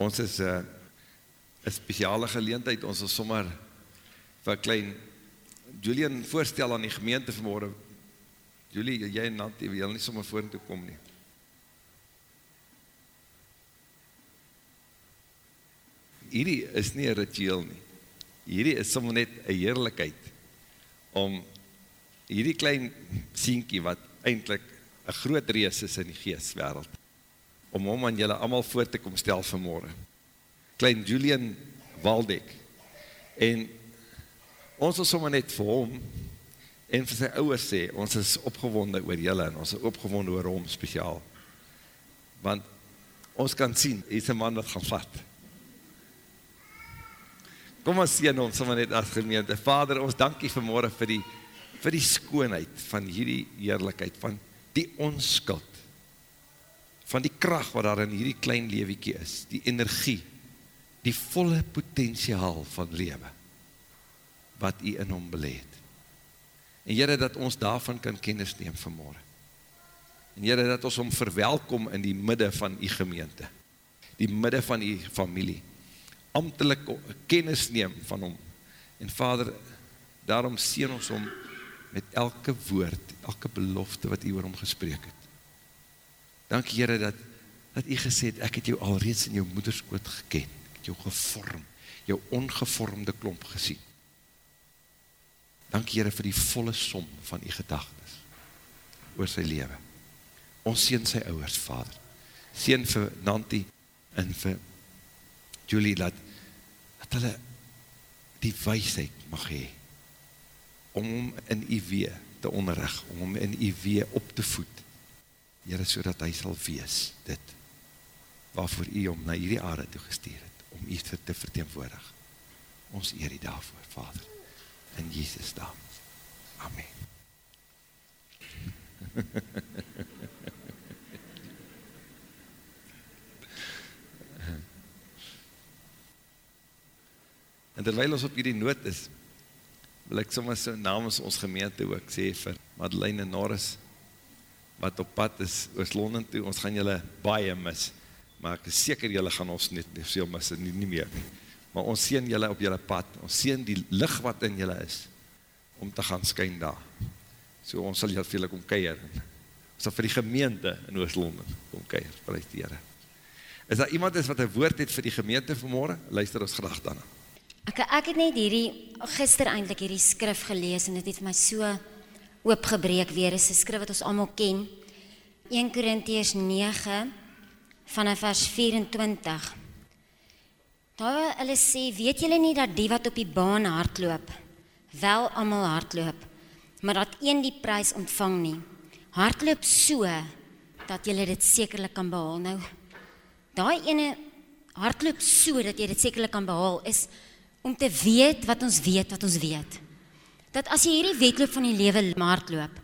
Ons is uh, een speciale geleentheid, ons is sommer vir klein Julian voorstel aan die gemeente vanmorgen. Julie, jy en Nant, jy wil nie sommer voor toe kom nie. Hierdie is nie een ritueel nie. Hierdie is sommer net een heerlijkheid om hierdie klein sienkie wat eindelijk een groot rees is in die geestwereld, om hom aan julle allemaal voor te kom stel vanmorgen. Klein Julian Waldeck. En ons wil sommer net vir hom en vir sy ouwers sê, ons is opgewonde oor julle en ons is opgewonde oor hom speciaal. Want ons kan sien, hy is een man wat gaan vat. Kom ons sien ons sommer net as gemeente. Vader, ons dankie vanmorgen vir die, vir die skoonheid van hierdie eerlijkheid, van die onskuld, van die kracht wat daar in hierdie klein lewekie is, die energie, die volle potentiaal van lewe, wat u in hom beleed. En Heere, dat ons daarvan kan kennis neem vanmorgen. En Heere, dat ons hom verwelkom in die midde van die gemeente, die midde van die familie, ambtelik kennis neem van hom. En Vader, daarom sien ons hom met elke woord, elke belofte wat u oor hom gesprek het. Dank Heere, dat, dat u gesê het, ek het jou alreeds in jou moederskoot geken, ek het jou gevorm, jou ongevormde klomp gesien. Dank Heere vir die volle som van die gedagtes oor sy leven. Ons sien sy ouwers, vader. Sien vir Nanti en vir Julie, dat, dat hulle die weisheid mag hee om hom in die wee te onderrig, om hom in die wee op te voed. Heere, so dat hy sal wees, dit, waarvoor hy om na hierdie aarde toegesteer het, om hy te verteenwoordig. Ons eer die daarvoor, vader in Jesus naam. Amen. en terwijl ons op hierdie noot is, wil ek soms so namens ons gemeente ook sê vir Madeleine Norris, wat op pad is oos Londen toe, ons gaan julle baie mis, maar ek is seker julle gaan ons net nie veel mis, nie, nie meer nie maar ons sien julle op julle pad, ons sien die licht wat in julle is, om te gaan skyn daar. So ons sal julle vir julle kom keir, ons sal vir die gemeente in Oost-Londen kom keir, prijs die Heere. Is daar iemand is wat een woord het vir die gemeente vanmorgen? Luister ons graag daarna. Ek, ek het net hierdie, gister eindelijk hierdie skrif gelees, en het het my so oopgebreek weer, is een skrif wat ons allemaal ken, 1 Korintiërs 9, vanaf vers 24, Daar hulle sê, weet julle nie dat die wat op die baan hardloop, wel almal hardloop, maar dat een die prys ontvang nie. Hardloop so dat jy dit sekerlik kan behaal. Nou daai ene hardloop so dat jy dit sekerlik kan behaal is om te weet wat ons weet wat ons weet. Dat as jy hierdie wedloop van die lewe hardloop,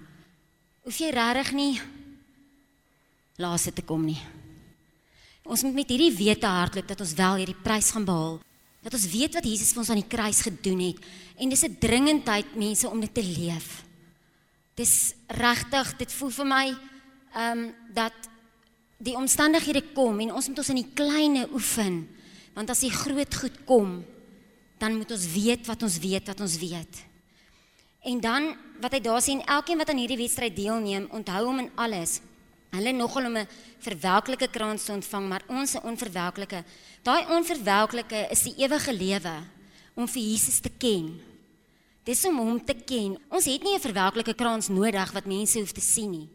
hoef jy regtig nie laaste te kom nie. Ons moet met hierdie wete hardloop dat ons wel hierdie prys gaan behaal. Dat ons weet wat Jesus vir ons aan die kruis gedoen het en dis 'n dringendheid mense om dit te leef. Dis regtig, dit voel vir my ehm um, dat die omstandighede kom en ons moet ons in die kleine oefen. Want as die groot goed kom, dan moet ons weet wat ons weet wat ons weet. En dan wat hy daar sien, elkeen wat aan hierdie wedstryd deelneem, onthou hom in alles hulle nogal om 'n verwelklike krans te ontvang, maar ons 'n onverwelklike. Daai onverwelklike is die ewige lewe om vir Jesus te ken. Dis om hom te ken. Ons het nie 'n verwelklike krans nodig wat mense hoef te sien nie.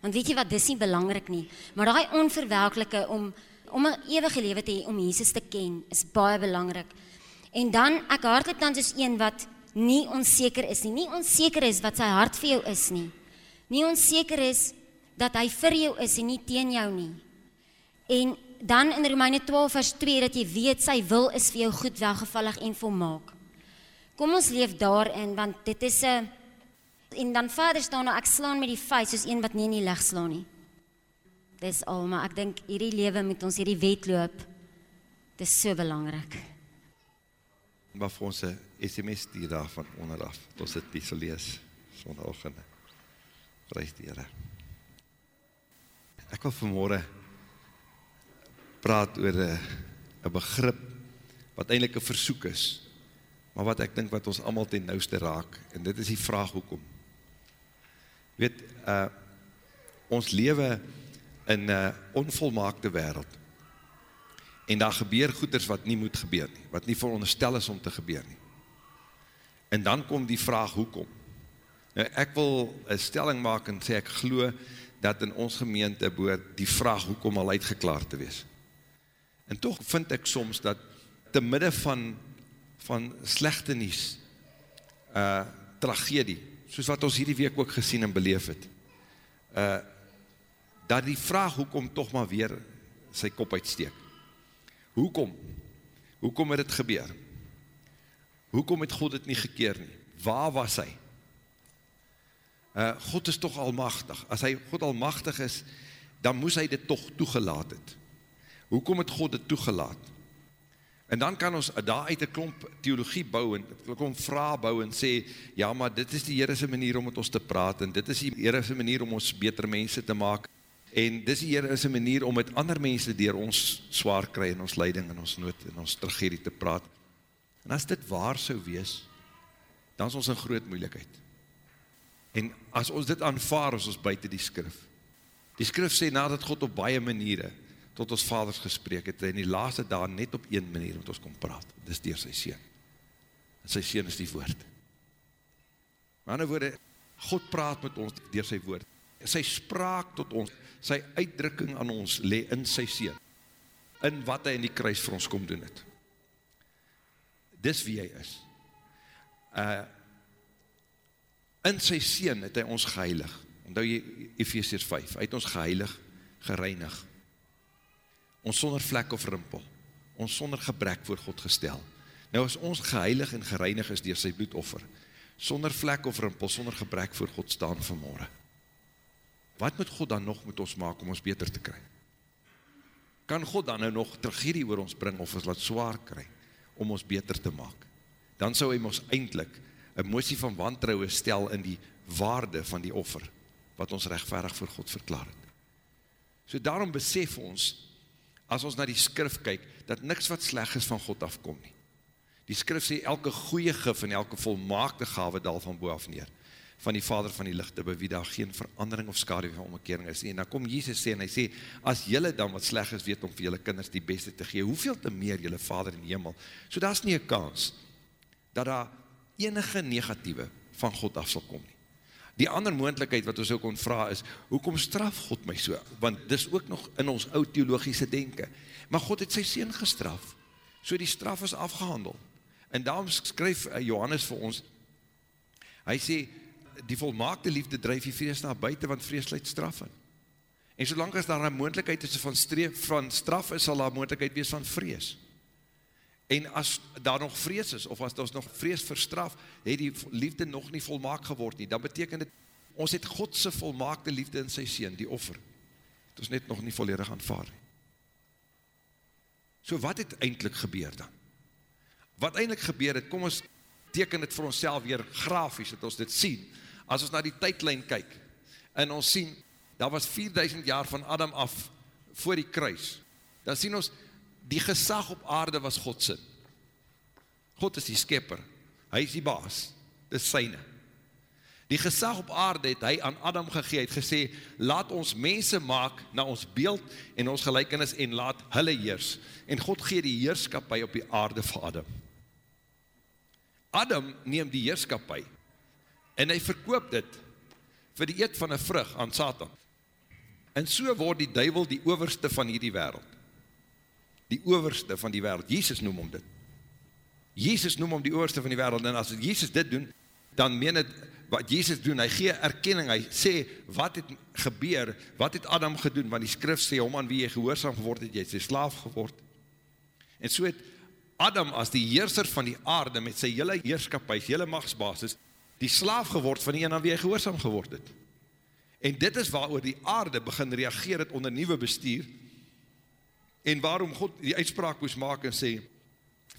Want weet jy wat, dis nie belangrik nie, maar daai onverwelklike om om 'n ewige lewe te hê om Jesus te ken is baie belangrik. En dan ek hardloop dan soos een wat nie onseker is nie. Nie onseker is wat sy hart vir jou is nie. Nie onseker is dat hy vir jou is en nie teen jou nie. En dan in Romeine 12 vers 2 dat jy weet sy wil is vir jou goed welgevallig en volmaak. Kom ons leef daarin want dit is 'n en dan Vader staan nou ek slaan met die vuis soos een wat nie in die lig slaan nie. Dis al maar ek dink hierdie lewe met ons hierdie wedloop dis so belangrik. Maar vir ons 'n SMS stuur daar van onderaf. Ons dit besou lees sonoggend. Prys die Here. Ek wil vanmorgen praat oor 'n begrip wat eintlik 'n versoek is, maar wat ek dink wat ons almal ten nouste raak en dit is die vraag hoekom. Weet, uh ons lewe in 'n onvolmaakte wêreld. En daar gebeur goeders wat nie moet gebeur nie, wat nie veronderstel is om te gebeur nie. En dan kom die vraag hoekom. Nou ek wil 'n stelling maak en sê ek glo dat in ons gemeente behoort die vraag hoekom al uitgeklaar te wees. En tog vind ek soms dat te midde van van slegte nuus, uh tragedie, soos wat ons hierdie week ook gesien en beleef het. Uh dat die vraag hoekom tog maar weer sy kop uitsteek. Hoekom? Hoekom het dit gebeur? Hoekom het God dit nie gekeer nie? Waar was hy? Uh, God is toch almachtig. As hy God almachtig is, dan moes hy dit toch toegelaat het. Hoekom het God dit toegelaat? En dan kan ons daar uit een klomp theologie bou en een klomp vraag bou en sê, ja, maar dit is die Heerese manier om met ons te praat en dit is die Heerese manier om ons beter mense te maak en dit is die Heerese manier om met ander mense dier ons zwaar kry in ons leiding en ons nood en ons tragedie te praat. En as dit waar sou wees, dan is ons in groot moeilikheid. En as ons dit aanvaar, is ons buiten die skrif. Die skrif sê nadat God op baie maniere tot ons vaders gesprek het, en die laaste daar net op een manier met ons kom praat, dis dier sy sien. En sy sien is die woord. Maar ander woorde, God praat met ons dier sy woord. Sy spraak tot ons, sy uitdrukking aan ons, le in sy sien. In wat hy in die kruis vir ons kom doen het. Dis wie hy is. Uh, In sy Seen het hy ons geheilig. Onthou jy Ephesians 5, hy het ons geheilig, gereinig. Ons sonder vlek of rimpel, ons sonder gebrek voor God gestel. Nou as ons geheilig en gereinig is deur sy bloedoffer, sonder vlek of rimpel, sonder gebrek voor God staan vanmôre. Wat moet God dan nog met ons maak om ons beter te kry? Kan God dan nou nog tragedie oor ons bring of ons laat swaar kry om ons beter te maak? Dan sou hy ons eintlik een motie van wantrouwe stel in die waarde van die offer, wat ons rechtvaardig voor God verklaar het. So daarom besef ons, as ons na die skrif kyk, dat niks wat sleg is van God afkom nie. Die skrif sê, elke goeie gif en elke volmaakte gave dal van boaf neer, van die vader van die lichte, by wie daar geen verandering of skade van omkering is. En dan kom Jesus sê, en hy sê, as jylle dan wat sleg is, weet om vir jylle kinders die beste te gee, hoeveel te meer jylle vader in die hemel? So daar is nie een kans, dat daar enige negatieve van God af sal kom nie. Die ander moontlikheid wat ons ook kon vra is, hoekom straf God my so? Want dis ook nog in ons oud theologiese denken. Maar God het sy sien gestraf, so die straf is afgehandel. En daarom skryf eh, Johannes vir ons, hy sê, die volmaakte liefde drijf die vrees na buiten, want vrees leid straf in. En solang as daar een moontlikheid is van, streef, van straf is, sal daar moontlikheid wees van vrees. En as daar nog vrees is, of as daar nog vrees verstraf, het die liefde nog nie volmaak geword nie, dan beteken dit, ons het Godse volmaakte liefde in sy sien, die offer. Het ons net nog nie volledig aanvaar. So wat het eindelijk gebeur dan? Wat eindelijk gebeur het, kom ons teken het vir ons weer grafies, dat ons dit sien, as ons na die tydlijn kyk, en ons sien, daar was 4000 jaar van Adam af, voor die kruis, dan sien ons, die gesag op aarde was Godse. God is die skepper, hy is die baas, dit is syne. Die gesag op aarde het hy aan Adam gegee, het gesê, laat ons mense maak na ons beeld en ons gelijkenis en laat hulle heers. En God gee die heerskapie op die aarde vir Adam. Adam neem die heerskapie en hy verkoop dit vir die eet van een vrug aan Satan. En so word die duivel die overste van hierdie wereld die overste van die wereld. Jesus noem om dit. Jesus noem om die overste van die wereld, en as Jesus dit doen, dan meen het, wat Jesus doen, hy gee erkenning, hy sê, wat het gebeur, wat het Adam gedoen, want die skrif sê, om aan wie jy gehoorzaam geword het, jy het sy slaaf geword. En so het Adam as die heerser van die aarde, met sy hele heerskapie, hele machtsbasis, die slaaf geword van die een aan wie hy gehoorzaam geword het. En dit is waar die aarde begin reageer het onder nieuwe bestuur, En waarom God die uitspraak moes maak en sê,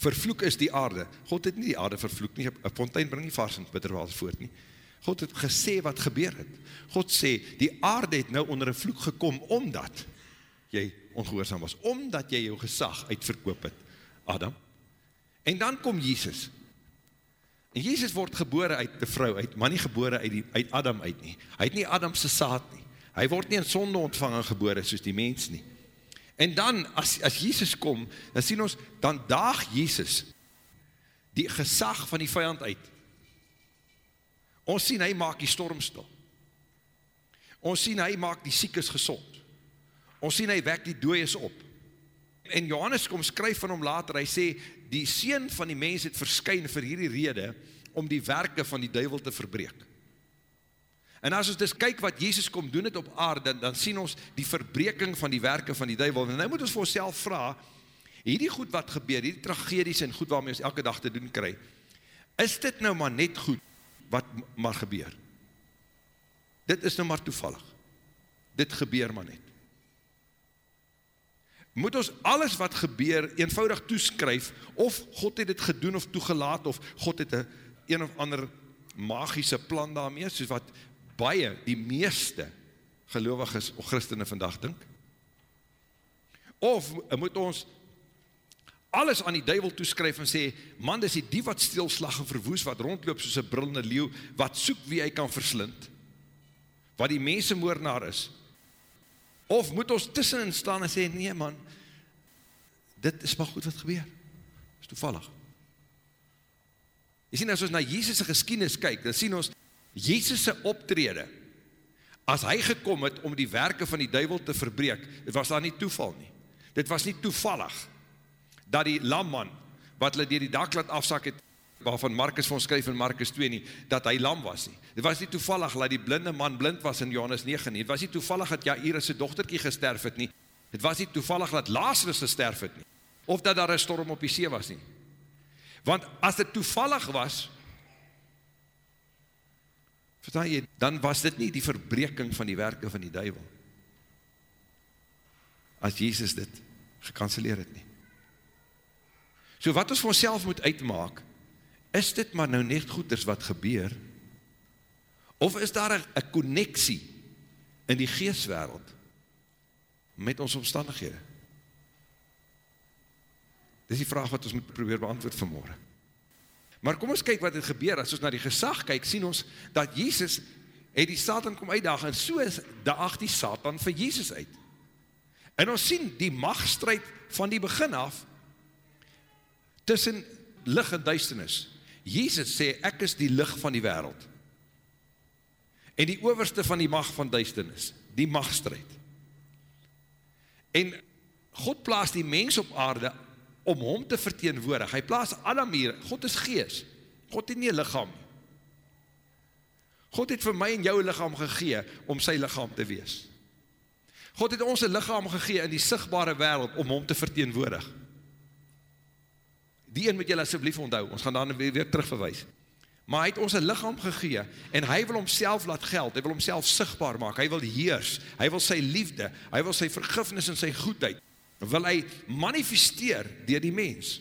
vervloek is die aarde. God het nie die aarde vervloek nie, een fontein bring nie vars en bitterwater voort nie. God het gesê wat gebeur het. God sê, die aarde het nou onder een vloek gekom, omdat jy ongehoorzaam was, omdat jy jou gesag uitverkoop het, Adam. En dan kom Jesus. Jesus word gebore uit die vrou uit, maar nie gebore uit, die, uit Adam uit nie. Hy het nie Adamse saad nie. Hy word nie in sonde ontvang en gebore soos die mens nie. En dan, as, as Jesus kom, dan sien ons, dan daag Jesus die gesag van die vijand uit. Ons sien, hy maak die storm stil. Ons sien, hy maak die siekes gezond. Ons sien, hy wek die dooies op. En Johannes kom skryf van hom later, hy sê, die Seen van die mens het verskyn vir hierdie rede, om die werke van die duivel te verbreek. En as ons dus kyk wat Jezus kom doen het op aarde, dan, dan sien ons die verbreking van die werke van die duivel. En nou moet ons vir ons vraag, hierdie goed wat gebeur, hierdie tragedies en goed waarmee ons elke dag te doen kry, is dit nou maar net goed wat maar gebeur? Dit is nou maar toevallig. Dit gebeur maar net. Moet ons alles wat gebeur eenvoudig toeskryf, of God het dit gedoen of toegelaat, of God het een, een of ander magische plan daarmee, soos wat baie, die meeste geloviges of christene vandag dink? Of moet ons alles aan die duivel toeskryf en sê, man, dis die die wat stilslag en verwoes, wat rondloop soos een brillende leeuw, wat soek wie hy kan verslind, wat die mense moornaar is, of moet ons tussenin staan en sê, nee man, dit is maar goed wat gebeur, is toevallig. Jy sien, as ons na Jesus' geskienis kyk, dan sien ons, Jezus' optrede, as hy gekom het om die werke van die duivel te verbreek, dit was daar nie toeval nie. Dit was nie toevallig, dat die lamman, wat hulle dier die dak laat afsak het, waarvan Markus van skryf in Markus 2 nie, dat hy lam was nie. Dit was nie toevallig, dat die blinde man blind was in Johannes 9 nie. Dit was nie toevallig, dat Jairus sy dochterkie gesterf het nie. Dit was nie toevallig, dat Lazarus gesterf het nie. Of dat daar een storm op die see was nie. Want as dit toevallig was, Verstaan jy, dan was dit nie die verbreking van die werke van die duivel. As Jesus dit gekanceleer het nie. So wat ons vir onszelf moet uitmaak, is dit maar nou net goeders wat gebeur, of is daar een connectie in die geestwereld met ons omstandighede? Dit is die vraag wat ons moet probeer beantwoord vanmorgen. Maar kom ons kyk wat het gebeur, as ons na die gesag kyk, sien ons, dat Jezus het die Satan kom uitdag, en so is daag die Satan vir Jezus uit. En ons sien die machtstrijd van die begin af, tussen lig en duisternis. Jezus sê, ek is die lig van die wereld. En die overste van die macht van duisternis, die machtstrijd. En God plaas die mens op aarde om hom te verteenwoordig. Hy plaas Adam hier, God is gees, God het nie lichaam. God het vir my en jou lichaam gegee om sy lichaam te wees. God het ons lichaam gegee in die sigtbare wereld om hom te verteenwoordig. Die een moet jy asjeblief onthou, ons gaan dan weer, weer terugverwijs. Maar hy het ons een lichaam gegee en hy wil homself laat geld, hy wil homself sigtbaar maak, hy wil heers, hy wil sy liefde, hy wil sy vergifnis en sy goedheid, wil hy manifesteer dier die mens.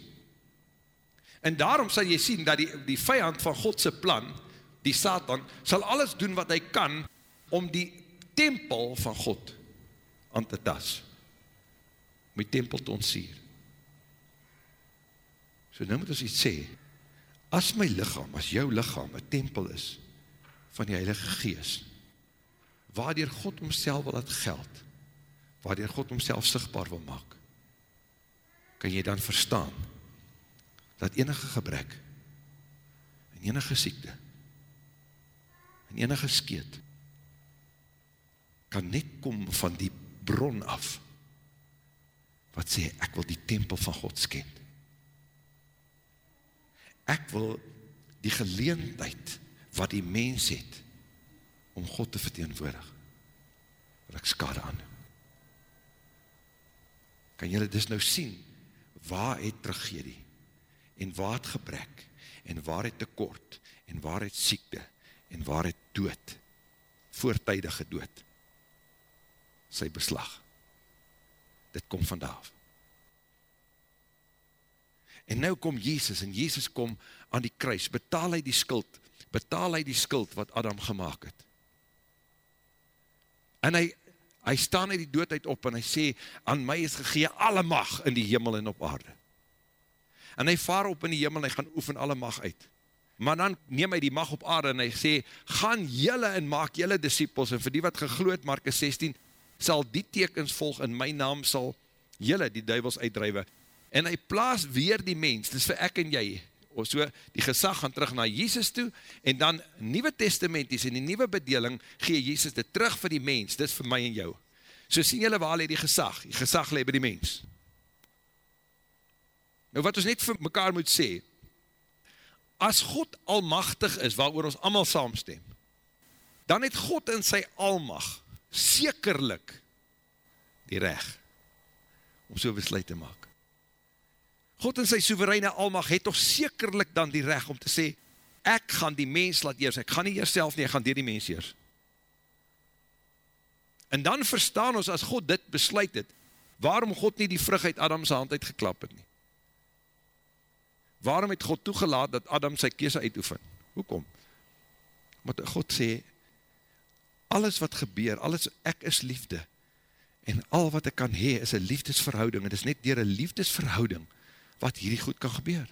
En daarom sal jy sien dat die, die vijand van Godse plan, die Satan, sal alles doen wat hy kan om die tempel van God aan te tas. Om die tempel te ontsier. So nou moet ons iets sê, as my lichaam, as jou lichaam, een tempel is van die Heilige Gees, waardoor God omself wil het geld, waardoor God homself sigtbaar wil maak, kan jy dan verstaan, dat enige gebrek, en enige siekte, en enige skeet, kan net kom van die bron af, wat sê, ek wil die tempel van God skend. Ek wil die geleendheid, wat die mens het, om God te verteenwoordig, wat ek skade aan kan julle dus nou sien, waar het tragedie, en waar het gebrek, en waar het tekort, en waar het siekte, en waar het dood, voortijdige dood, sy beslag. Dit kom vandaag. En nou kom Jezus, en Jezus kom aan die kruis, betaal hy die skuld, betaal hy die skuld wat Adam gemaakt het. En hy Hy staan uit die dood uit op en hy sê, aan my is gegee alle mag in die hemel en op aarde. En hy vaar op in die hemel en hy gaan oefen alle mag uit. Maar dan neem hy die mag op aarde en hy sê, gaan jylle en maak jylle disciples, en vir die wat gegloed, Markus 16, sal die tekens volg, in my naam sal jylle die duivels uitdrijwe. En hy plaas weer die mens, dis vir ek en jy, of so, die gesag gaan terug na Jesus toe, en dan Nieuwe Testamenties en die nieuwe bedeling, gee Jesus dit terug vir die mens, dis vir my en jou. So sien jylle waar leid die gesag, die gesag leid by die mens. Nou wat ons net vir mekaar moet sê, as God almachtig is, waar ons allemaal saamstem, dan het God in sy almacht sekerlik die reg om so besluit te maak. God in sy soevereine almacht het toch sekerlik dan die reg om te sê, ek gaan die mens laat eers, ek gaan nie eers self nie, ek gaan dier die mens eers. En dan verstaan ons, as God dit besluit het, waarom God nie die vrug uit Adamse hand uitgeklap het nie. Waarom het God toegelaat dat Adam sy kese uitoefen? Hoekom? Want God sê, alles wat gebeur, alles, ek is liefde, en al wat ek kan hee, is een liefdesverhouding, en het is net dier een liefdesverhouding, wat hierdie goed kan gebeur.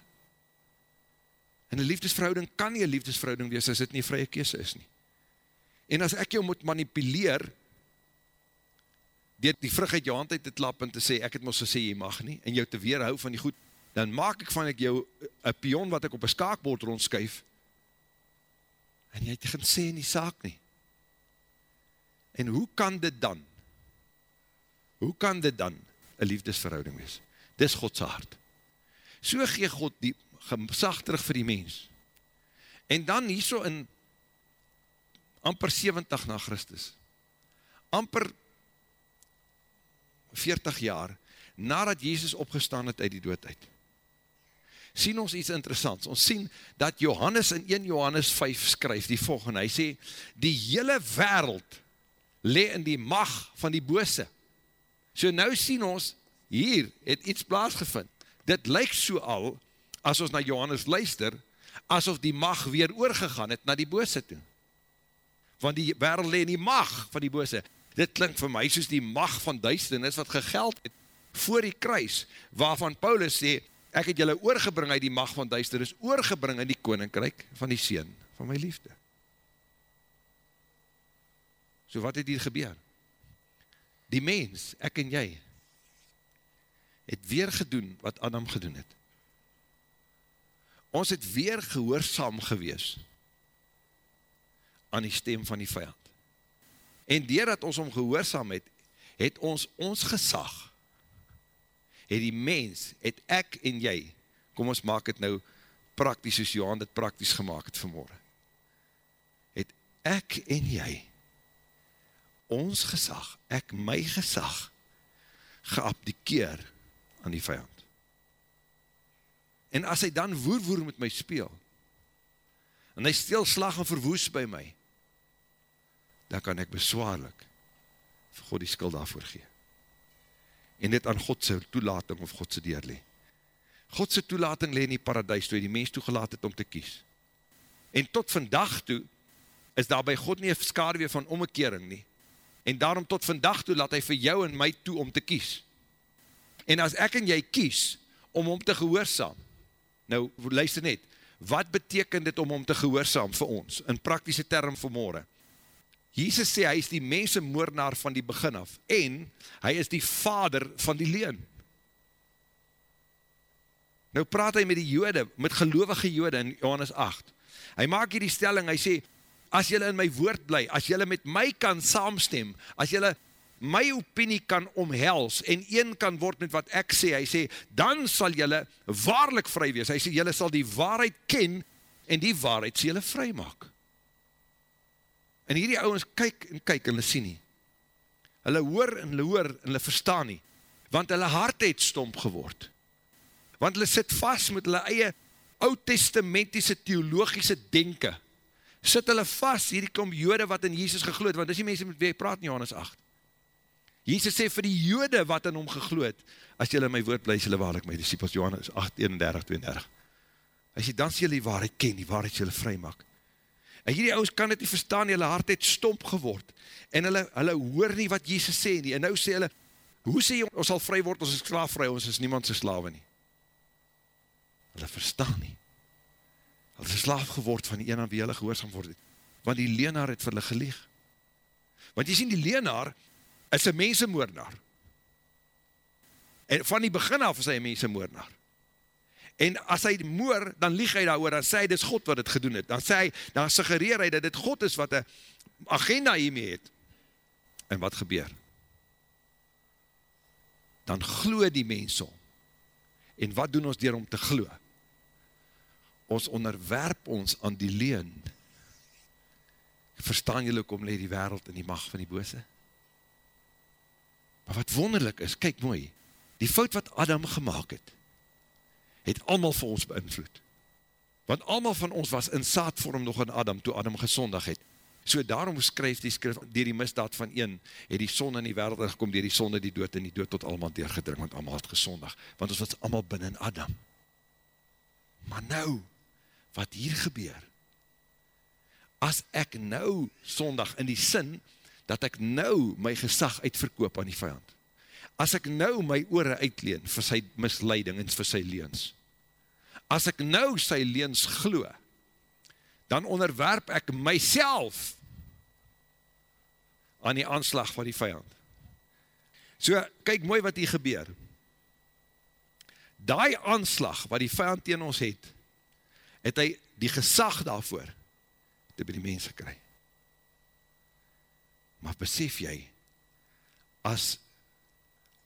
En een liefdesverhouding kan nie een liefdesverhouding wees, as dit nie vrye kese is nie. En as ek jou moet manipuleer, dier die vrug uit jou hand uit te klap, en te sê, ek het ons gesê, jy mag nie, en jou te weerhou van die goed, dan maak ek van ek jou een pion wat ek op een skaakbord rondskuif, en jy het geen sê in die saak nie. En hoe kan dit dan, hoe kan dit dan een liefdesverhouding wees? Dis Godse hart. So gee God die gesag terug vir die mens. En dan hier so in amper 70 na Christus, amper 40 jaar, nadat Jezus opgestaan het uit die dood uit, sien ons iets interessants. Ons sien dat Johannes in 1 Johannes 5 skryf die volgende. Hy sê, die hele wereld le in die mag van die bose. So nou sien ons, hier het iets plaasgevind. Dit lyk so al, as ons na Johannes luister, asof die mag weer oorgegaan het na die bose toe. Want die wereld le in die mag van die bose. Dit klink vir my soos die mag van duisternis wat gegeld het voor die kruis, waarvan Paulus sê, ek het julle oorgebring uit die mag van duister, is oorgebring in die koninkryk van die Seen van my liefde. So wat het hier gebeur? Die mens, ek en jy, het weer gedoen wat Adam gedoen het. Ons het weer gehoorzaam gewees aan die stem van die vijand. En doordat ons om gehoorzaam het, het ons ons gesag het die mens, het ek en jy, kom ons maak het nou praktisch, soos Johan dit praktisch gemaakt het vanmorgen, het ek en jy, ons gesag, ek my gesag, geabdikeer aan die vijand. En as hy dan woer woer met my speel, en hy stil slag en verwoes by my, dan kan ek beswaarlik vir God die skuld daarvoor gee en dit aan Godse toelating of Godse deurlee. Godse toelating lee in die paradijs toe hy die mens toegelaat het om te kies. En tot vandag toe is daar by God nie een skaarwee van omkering nie. En daarom tot vandag toe laat hy vir jou en my toe om te kies. En as ek en jy kies om om te gehoorzaam, nou luister net, wat beteken dit om om te gehoorzaam vir ons, in praktische term vir morgen? Jesus sê, hy is die mensenmoornaar van die begin af, en hy is die vader van die leen. Nou praat hy met die jode, met gelovige jode in Johannes 8. Hy maak hier die stelling, hy sê, as jylle in my woord bly, as jylle met my kan saamstem, as jylle my opinie kan omhels, en een kan word met wat ek sê, hy sê, dan sal jylle waarlik vry wees. Hy sê, jylle sal die waarheid ken, en die waarheid sê jylle vry maak. En hierdie ouwens kyk en kyk en hulle sien nie. Hulle hoor en hulle hoor en hulle verstaan nie. Want hulle hart het stomp geword. Want hulle sit vast met hulle eie oud-testamentiese theologische denke. Sit hulle vast, hierdie kom jode wat in Jesus gegloed, want dis die mense met wie hy praat in Johannes 8. Jesus sê vir die jode wat in hom gegloed, as jylle my woord bly, jylle waarlik my disciples, Johannes 8, 31, 32. Hy sê, dan sê jylle die waarheid ken, die waarheid jylle vry maak. En hierdie ouens kan dit nie verstaan hulle hart het stomp geword. En hulle hulle hoor nie wat Jesus sê nie. En nou sê hulle, hoe sê jy ons sal vry word, ons is slaafvry, ons is niemand se slawe nie. Hulle verstaan nie. Hulle is slaaf geword van die een aan wie hulle gehoorsaam word. Want die leenaar het vir hulle gelieg. Want jy sien die leenaar is 'n mensemoordenaar. En van die begin af is hy 'n mensemoordenaar. En as hy moor, dan lieg hy daaroor, dan sê hy dis God wat dit gedoen het. Dan sê hy, dan suggereer hy dat dit God is wat 'n agenda hiermee het. En wat gebeur? Dan glo die mense hom. En wat doen ons deur om te glo? Ons onderwerp ons aan die leuen. Verstaan julle hoekom lê die wêreld in die mag van die bose? Maar wat wonderlik is, kyk mooi. Die fout wat Adam gemaak het, het almal vir ons beïnvloed. Want almal van ons was in saadvorm nog in Adam toe Adam gesondig het. So daarom skryf die skrif deur die misdaad van een het die sonde in die wêreld gekom deur die sonde die dood en die dood tot almal deurgedring want almal het gesondig want ons was almal binne in Adam. Maar nou wat hier gebeur as ek nou sondig in die sin dat ek nou my gesag uitverkoop aan die vyand. As ek nou my ore uitleen vir sy misleiding en vir sy leuns. As ek nou sy leuns glo, dan onderwerp ek myself aan die aanslag van die vijand. So, kyk mooi wat hier gebeur. Daai aanslag wat die vijand tegen ons het, het hy die gesag daarvoor te by die mense kry. Maar besef jy, as,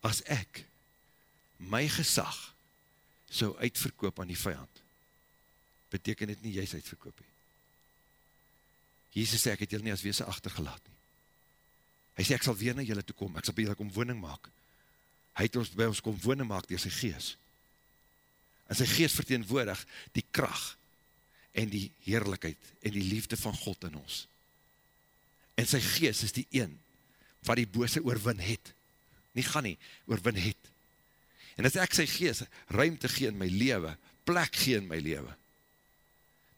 as ek my gesag so uitverkoop aan die vijand, beteken dit nie jy is uitverkoop nie. Jesus sê, ek het julle nie as wees achtergelaat nie. Hy sê, ek sal weer na julle toe kom, ek sal by julle kom woning maak. Hy het ons by ons kom woning maak door sy gees. En sy gees verteenwoordig die kracht en die heerlijkheid en die liefde van God in ons. En sy gees is die een wat die bose oorwin het. Nie gaan nie, oorwin het. En as ek sy gees ruimte gee in my leven, plek gee in my leven,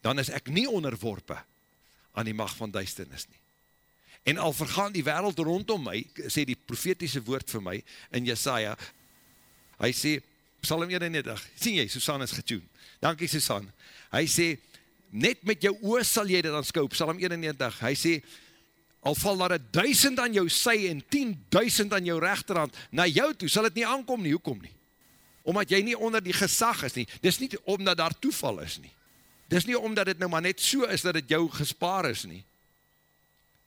dan is ek nie onderworpe aan die mag van duisternis nie. En al vergaan die wereld rondom my, sê die profetiese woord vir my in Jesaja, hy sê, Psalm 91, sien jy, Susan is getune, dankie Susan, hy sê, net met jou oor sal jy dit aanskou, Psalm 91, hy sê, al val daar een duisend aan jou sy en tien duisend aan jou rechterhand, na jou toe sal het nie aankom nie, hoekom nie? Omdat jy nie onder die gesag is nie, dis nie omdat daar toeval is nie, Dis nie omdat dit nou maar net so is dat dit jou gespaar is nie.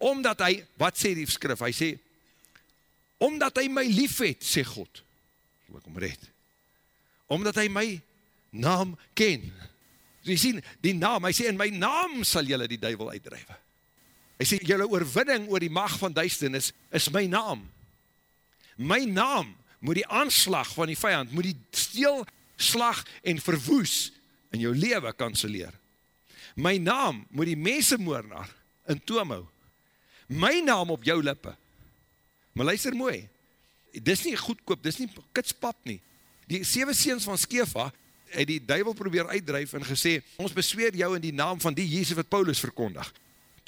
Omdat hy, wat sê die skrif? Hy sê, omdat hy my lief het, sê God. Ek kom red. Omdat hy my naam ken. So jy sien, die naam, hy sê, in my naam sal jylle die duivel uitdrijwe. Hy sê, jylle oorwinning oor die mag van duisternis is my naam. My naam moet die aanslag van die vijand, moet die steel, slag en verwoes in jou lewe kanseleer. My naam moet die mense moornaar in toom hou. My naam op jou lippe. Maar luister mooi, dis nie goedkoop, dis nie kitspap nie. Die 7 seens van Skefa het die duivel probeer uitdrijf en gesê, ons besweer jou in die naam van die Jezus wat Paulus verkondig.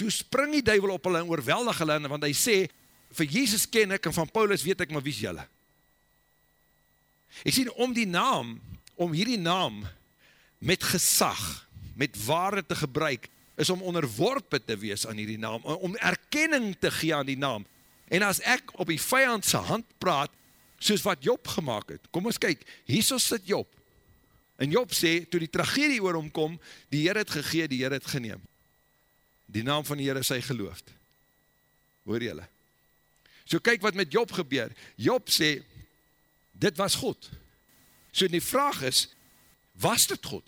Toe spring die duivel op hulle en oorweldig hulle, want hy sê, vir Jezus ken ek en van Paulus weet ek maar wie is julle. Ek sien, om die naam, om hierdie naam, met gesag, met waarde te gebruik, is om onderworpe te wees aan hierdie naam, om erkenning te gee aan die naam. En as ek op die vijandse hand praat, soos wat Job gemaakt het, kom ons kyk, so sit Job. En Job sê, toe die tragedie oor hom kom, die Heer het gegee, die Heer het geneem. Die naam van die Heer is sy geloofd. Hoor jylle? So kyk wat met Job gebeur. Job sê, dit was God. So die vraag is, was dit God?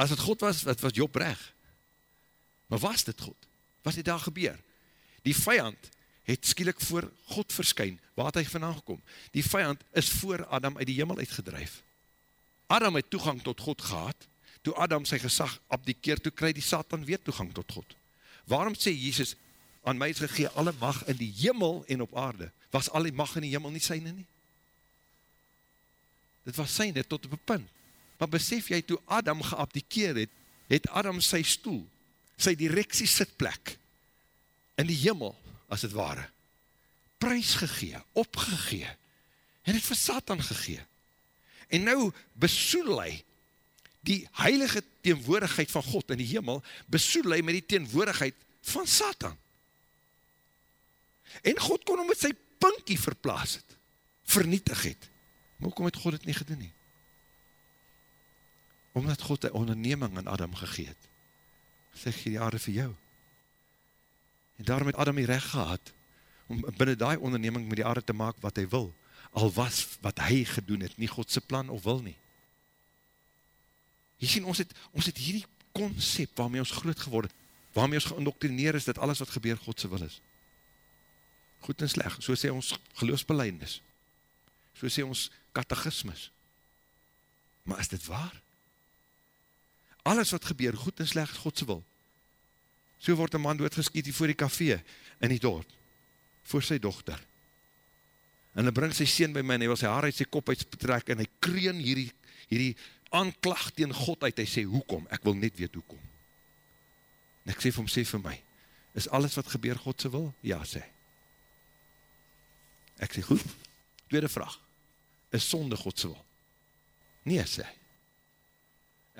As het God was, wat was Job reg? Maar was dit God? Wat het daar gebeur? Die vijand het skielik voor God verskyn. Waar het hy vandaan gekom? Die vijand is voor Adam uit die hemel uitgedrijf. Adam het toegang tot God gehad. Toe Adam sy gesag op die keer, toe kry die Satan weer toegang tot God. Waarom sê Jesus, aan my is gegee alle mag in die hemel en op aarde? Was al die mag in die hemel nie syne nie? Dit was syne tot op een punt. Maar besef jy, toe Adam geabdikeer het, het Adam sy stoel, sy directie sitplek in die hemel, as het ware, prijs gegee, opgegee, en het vir Satan gegee. En nou besoel hy die heilige teenwoordigheid van God in die hemel, besoel hy met die teenwoordigheid van Satan. En God kon hom met sy pinkie verplaas het, vernietig het. Maar hoekom het God het nie gedoen nie? Omdat God een onderneming aan Adam gegeet. Sê gee die aarde vir jou. En daarom het Adam die recht gehad, om binnen die onderneming met die aarde te maak wat hy wil, al was wat hy gedoen het, nie Godse plan of wil nie. Jy sien, ons het, ons het hierdie concept waarmee ons groot geworden, waarmee ons geïndoctrineer is, dat alles wat gebeur Godse wil is. Goed en sleg, so sê ons geloofsbeleidnis, so sê ons kategismus. Maar is dit waar? Alles wat gebeur, goed en sleg, is Godse wil. So word een man doodgeskiet hier voor die café in die dorp, voor sy dochter. En hy bring sy sien by my en hy wil sy haar uit sy kop uitbetrek en hy kreen hierdie, hierdie aanklag tegen God uit, hy sê, hoekom? Ek wil net weet hoekom. En ek sê vir hom, sê vir my, is alles wat gebeur Godse wil? Ja, sê. Ek sê, goed. Tweede vraag, is sonde Godse wil? Nee, sê.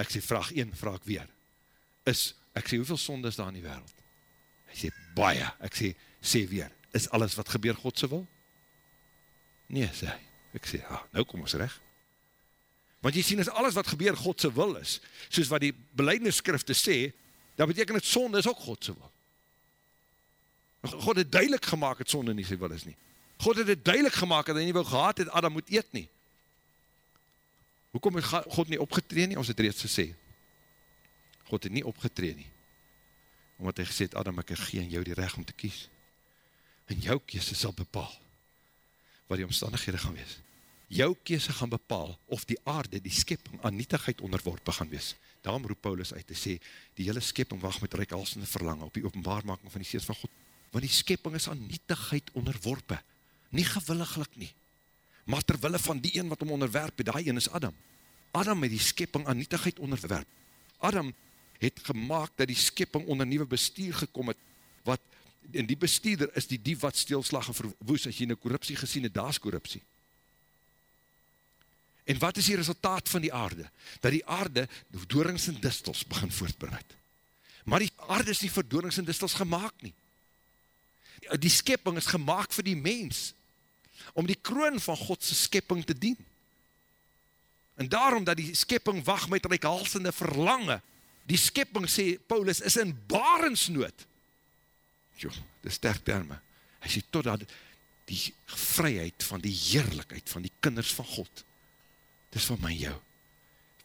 Ek sê, vraag 1, vraag weer. Is, ek sê, hoeveel sonde is daar in die wereld? Hy sê, baie. Ek sê, sê weer, is alles wat gebeur Godse wil? Nee, sê. Ek sê, ah, nou kom ons recht. Want jy sien, as alles wat gebeur Godse wil is, soos wat die beleidingsskrifte sê, dan beteken het sonde is ook Godse wil. God het duidelik gemaakt het sonde nie sy wil is nie. God het het duidelik gemaakt dat hy nie wil gehad het, Adam moet eet nie. Hoekom het God nie opgetree nie? Ons het reeds gesê. God het nie opgetree nie. Omdat hy gesê het, Adam, ek gee in jou die recht om te kies. En jou kies sal bepaal wat die omstandighede gaan wees jou kese gaan bepaal of die aarde, die skepping, aan nietigheid onderworpen gaan wees. Daarom roep Paulus uit te sê, die hele skepping wacht met reikhalsende verlangen op die openbaarmaking van die seens van God, want die skepping is aan nietigheid onderworpen, nie gewilliglik nie, maar terwille van die een wat om onderwerp, die een is Adam. Adam het die skepping aan nietigheid onderwerp. Adam het gemaakt dat die skepping onder nieuwe bestuur gekom het, wat, en die bestuurder is die dief wat stilslag en verwoes, as jy nou korruptie gesien het, daar is korruptie. En wat is die resultaat van die aarde? Dat die aarde doorings en distels begin voortbereid. Maar die aarde is nie vir doorings en distels gemaakt nie. Die skepping is gemaakt vir die mens, om die kroon van Godse skepping te dien. En daarom dat die skepping wacht met reikhalsende verlange, die skepping, sê Paulus, is in barensnood. Jo, dit is sterk terme. Hy sê, totdat die vryheid van die heerlijkheid van die kinders van God, dis vir my jou,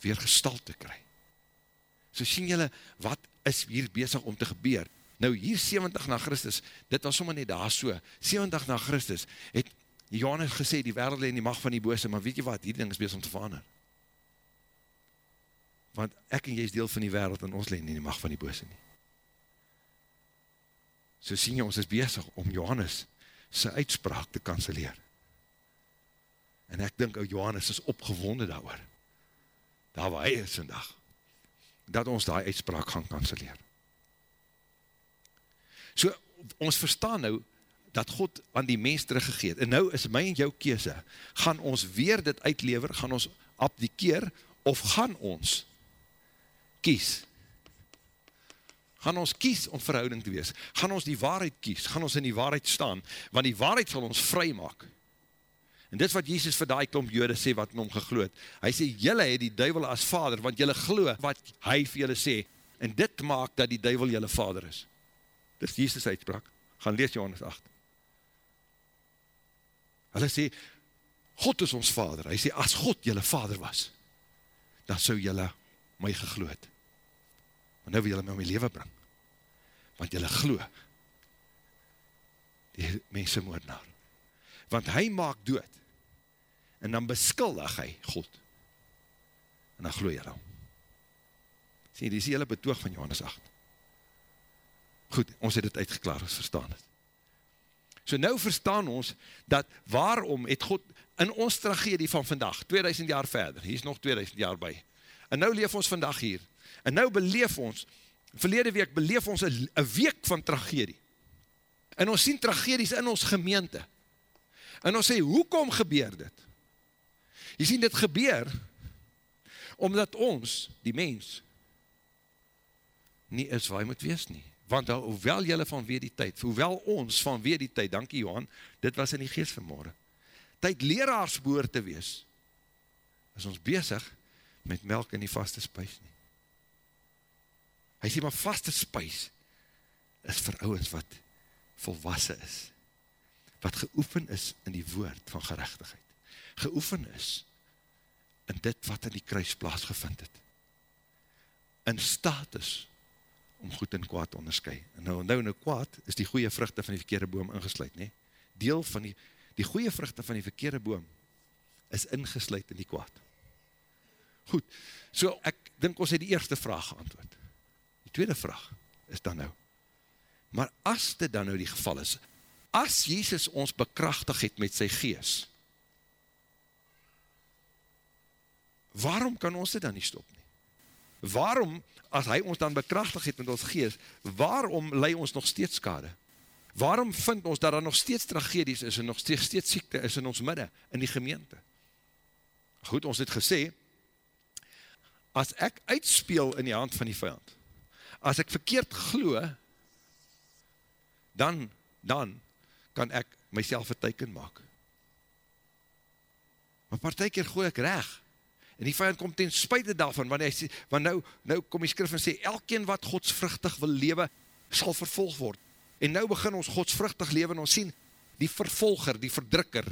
weer gestal te kry. So sien jylle, wat is hier bezig om te gebeur? Nou hier 70 na Christus, dit was sommer net daar so, 70 na Christus, het Johannes gesê, die wereld in die macht van die bose, maar weet jy wat, hier ding is bezig om te verander. Want ek en jy is deel van die wereld, en ons leen in die macht van die bose nie. So sien jy, ons is bezig om Johannes sy uitspraak te kanseleer. En ek dink, ou Johannes is opgewonde daar oor. Daar waar hy is vandag. Dat ons die uitspraak gaan kanseleer. So, ons verstaan nou, dat God aan die mens teruggegeet. En nou is my en jou kese, gaan ons weer dit uitlever, gaan ons abdikeer, of gaan ons kies? Gaan ons kies om verhouding te wees? Gaan ons die waarheid kies? Gaan ons in die waarheid staan? Want die waarheid sal ons vry maak. En dit wat Jesus vir die klomp jode sê wat in hom gegloed. Hy sê, jylle het die duivel as vader, want jylle glo wat hy vir jylle sê. En dit maak dat die duivel jylle vader is. Dit is Jesus uitspraak. Gaan lees Johannes 8. Hulle sê, God is ons vader. Hy sê, as God jylle vader was, dan sou jylle my gegloed. Maar nou wil jylle my om my leven bring. Want jylle glo die mense moordenaar want hy maak dood, en dan beskuldig hy God, en dan gloe jy dan. Sien, die is die hele betoog van Johannes 8. Goed, ons het dit uitgeklaar, ons verstaan het. So nou verstaan ons, dat waarom het God, in ons tragedie van vandag, 2000 jaar verder, hier is nog 2000 jaar by, en nou leef ons vandag hier, en nou beleef ons, verlede week beleef ons een week van tragedie. En ons sien tragedies in ons gemeente. En ons sê, hoekom gebeur dit? Jy sien, dit gebeur, omdat ons, die mens, nie is waar hy moet wees nie. Want hoewel jylle van weer die tyd, hoewel ons van weer die tyd, dankie Johan, dit was in die geest vanmorgen, tyd leraars boor te wees, is ons bezig met melk in die vaste spuis nie. Hy sê, maar vaste spuis is vir ouwens wat volwassen is, wat geoefen is in die woord van gerechtigheid, geoefen is in dit wat in die kruis plaasgevind het, in status om goed en kwaad te onderskui. En nou, nou, nou kwaad is die goeie vruchte van die verkeerde boom ingesluid, nie? Deel van die, die goeie vruchte van die verkeerde boom is ingesluid in die kwaad. Goed, so ek dink ons het die eerste vraag geantwoord. Die tweede vraag is dan nou, maar as dit dan nou die geval is, as Jezus ons bekrachtig het met sy gees, waarom kan ons dit dan nie stop nie? Waarom, as hy ons dan bekrachtig het met ons gees, waarom lei ons nog steeds skade? Waarom vind ons dat daar nog steeds tragedies is en nog steeds, steeds siekte is in ons midde, in die gemeente? Goed, ons het gesê, as ek uitspeel in die hand van die vijand, as ek verkeerd glo, dan, dan kan ek myself een teiken maak. Maar partijkeer gooi ek reg, en die vijand kom ten spuite daarvan, want, hy sê, want nou, nou kom die skrif en sê, elkeen wat godsvruchtig wil lewe, sal vervolg word. En nou begin ons godsvruchtig lewe, en ons sien, die vervolger, die verdrukker,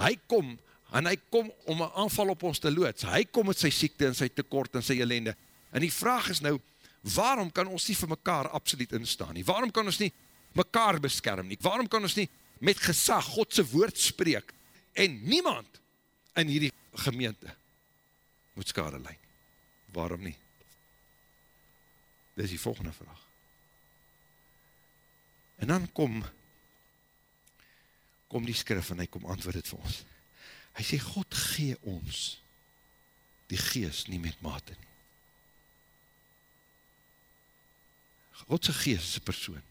hy kom, en hy kom om een aanval op ons te loods, hy kom met sy siekte en sy tekort en sy ellende, en die vraag is nou, waarom kan ons nie vir mekaar absoluut instaan nie, waarom kan ons nie mekaar beskerm nie, waarom kan ons nie met gesag Godse woord spreek, en niemand in hierdie gemeente moet skade leid, waarom nie? Dit is die volgende vraag. En dan kom, kom die skrif en hy kom antwoord het vir ons. Hy sê, God gee ons die geest nie met mate nie. Godse geest is een persoon.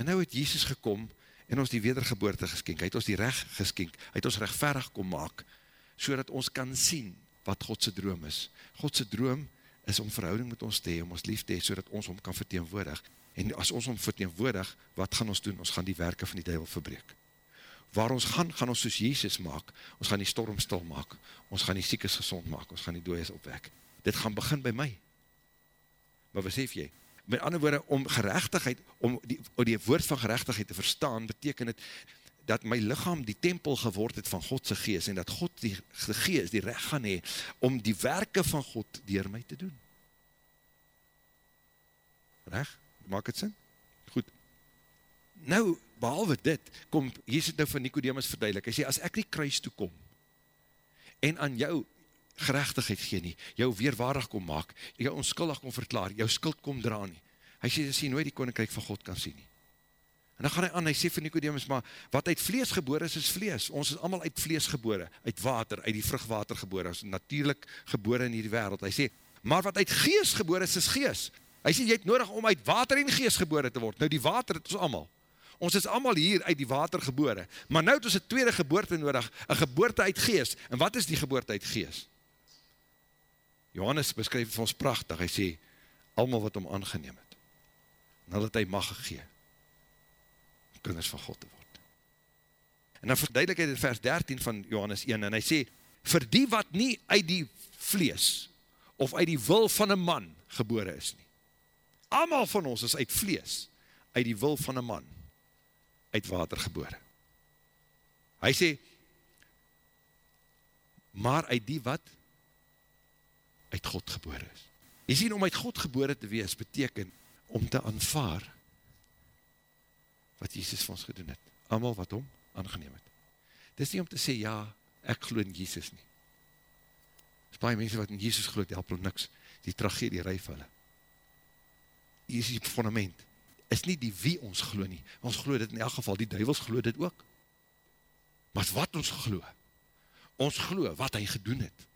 En nou het Jesus gekom en ons die wedergeboorte geskenk. Hy het ons die recht geskenk. Hy het ons rechtverig kom maak, so dat ons kan sien wat Godse droom is. Godse droom is om verhouding met ons te hee, om ons lief te hee, so dat ons om kan verteenwoordig. En as ons om verteenwoordig, wat gaan ons doen? Ons gaan die werke van die duivel verbreek waar ons gaan, gaan ons soos Jezus maak, ons gaan die storm stil maak, ons gaan die siekes gezond maak, ons gaan die dooies opwek. Dit gaan begin by my. Maar besef jy, met ander woorde, om gerechtigheid, om die, om die woord van gerechtigheid te verstaan, beteken het, dat my lichaam die tempel geword het van Godse geest, en dat God die, die geest die recht gaan hee, om die werke van God dier my te doen. Recht? Maak het sin? Goed. Nou, behalwe dit, kom Jesus nou van Nicodemus verduidelik, hy sê, as ek die kruis toekom, en aan jou gerechtigheid gee nie, jou weerwaardig kom maak, jou onskuldig kom verklaar, jou skuld kom dra nie, hy sê, as jy nooit die koninkrijk van God kan sien nie. En dan gaan hy aan, hy sê vir Nicodemus, maar wat uit vlees geboor is, is vlees. Ons is allemaal uit vlees geboor, uit water, uit die vruchtwater geboor, ons natuurlijk geboor in die wereld. Hy sê, maar wat uit gees geboor is, is gees. Hy sê, jy het nodig om uit water en gees geboor te word. Nou die water het ons allemaal. Ons is allemaal hier uit die water gebore. Maar nou het ons een tweede geboorte nodig, een geboorte uit geest. En wat is die geboorte uit geest? Johannes beskryf vir ons prachtig, hy sê, allemaal wat om aangeneem het. En hulle het hy mag gegeen, om kinders van God te word. En dan verduidelik hy in vers 13 van Johannes 1, en hy sê, vir die wat nie uit die vlees, of uit die wil van een man gebore is nie. Allemaal van ons is uit vlees, uit die wil van een man uit water gebore. Hy sê, maar uit die wat uit God gebore is. Jy sien, om uit God gebore te wees, beteken om te aanvaar wat Jesus vir ons gedoen het. Amal wat hom aangeneem het. Dit is nie om te sê, ja, ek glo in Jesus nie. Dit is baie mense wat in Jesus glo, die help niks, die tragedie rij vir hulle. Hier is die fundament, is nie die wie ons glo nie. Ons glo dit in elk geval, die duivels glo dit ook. Maar wat ons glo? Ons glo wat hy gedoen het.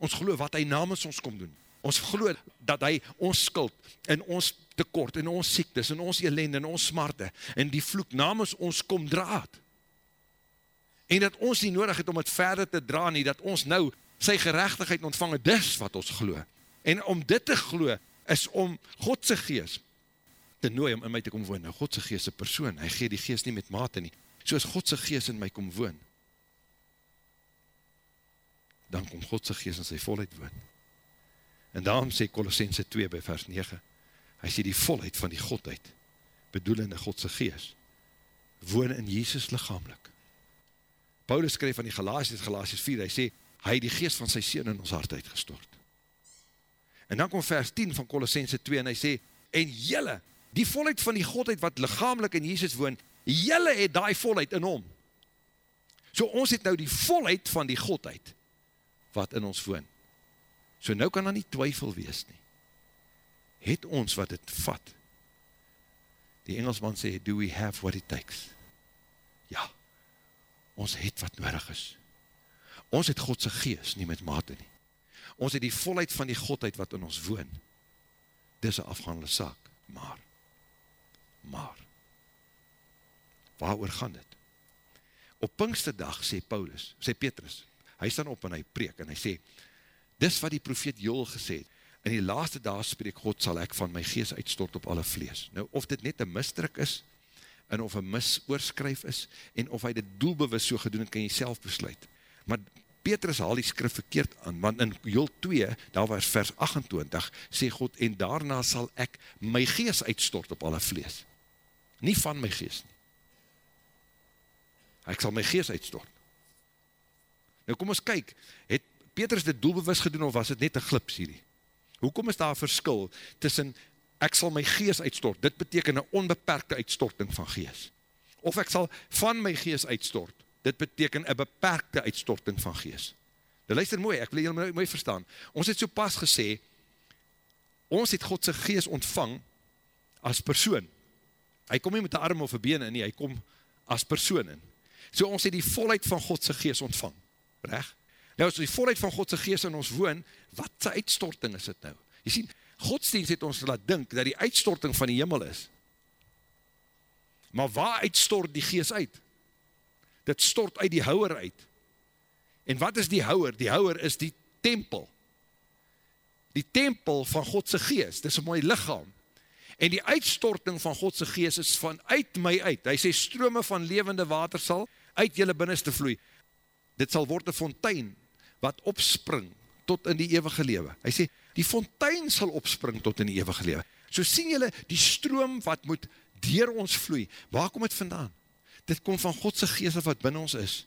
Ons glo wat hy namens ons kom doen. Ons glo dat hy ons skuld in ons tekort, in ons siektes, in ons ellende, in ons smarte, in die vloek namens ons kom draad. En dat ons nie nodig het om het verder te dra nie, dat ons nou sy gerechtigheid ontvang, dis wat ons glo. En om dit te glo, is om Godse geest te nooi om in my te kom woon. Nou, Godse geest is persoon, hy gee die geest nie met mate nie. So as Godse geest in my kom woon, dan kom Godse geest in sy volheid woon. En daarom sê Colossense 2 by vers 9, hy sê die volheid van die Godheid, bedoelende Godse geest, woon in Jesus lichamlik. Paulus skryf van die Galatius, Galatius 4, hy sê, hy het die geest van sy sien in ons hart uitgestort. En dan kom vers 10 van Colossense 2 en hy sê, en jylle, die volheid van die Godheid wat lichamlik in Jesus woon, jylle het die volheid in hom. So ons het nou die volheid van die Godheid, wat in ons woon. So nou kan daar nie twyfel wees nie. Het ons wat het vat? Die Engelsman sê, do we have what it takes? Ja, ons het wat nodig is. Ons het Godse gees nie met mate nie. Ons het die volheid van die Godheid wat in ons woon. Dis een afgaande saak. Maar, maar, waar oor gaan dit? Op Pinksterdag sê Paulus, sê Petrus, hy staan op en hy preek en hy sê, dis wat die profeet Joel gesê het, in die laaste dag spreek God, sal ek van my gees uitstort op alle vlees. Nou, of dit net een misdruk is, en of een misoorskryf is, en of hy dit doelbewus so gedoen, kan jy self besluit. Maar Petrus haal die skrif verkeerd aan, want in Joel 2, daar was vers 28, sê God, en daarna sal ek my gees uitstort op alle vlees. Nie van my gees nie. Ek sal my gees uitstort. Nou kom ons kyk, het Petrus dit doelbewus gedoen of was dit net een glips hierdie? Hoekom is daar een verskil tussen ek sal my gees uitstort, dit beteken een onbeperkte uitstorting van gees. Of ek sal van my gees uitstort, dit beteken een beperkte uitstorting van gees. Nou luister mooi, ek wil jy mooi verstaan. Ons het so pas gesê, ons het Godse gees ontvang as persoon. Hy kom nie met een arm of een been in nie, hy kom as persoon in. So ons het die volheid van Godse gees ontvang. Recht? Nou as die volheid van Godse geest in ons woon, wat sy uitstorting is dit nou? Jy sien, godsdienst het ons laat dink dat die uitstorting van die hemel is. Maar waar uitstort die geest uit? Dit stort uit die houwer uit. En wat is die houwer? Die houwer is die tempel. Die tempel van Godse geest, dit is een mooi lichaam. En die uitstorting van Godse geest is van uit my uit. Hy sê, strome van levende water sal uit jylle binneste vloei. Dit sal word een fontein wat opspring tot in die eeuwige lewe. Hy sê, die fontein sal opspring tot in die eeuwige lewe. So sien jylle die stroom wat moet dier ons vloei. Waar kom het vandaan? Dit kom van Godse geest wat binnen ons is.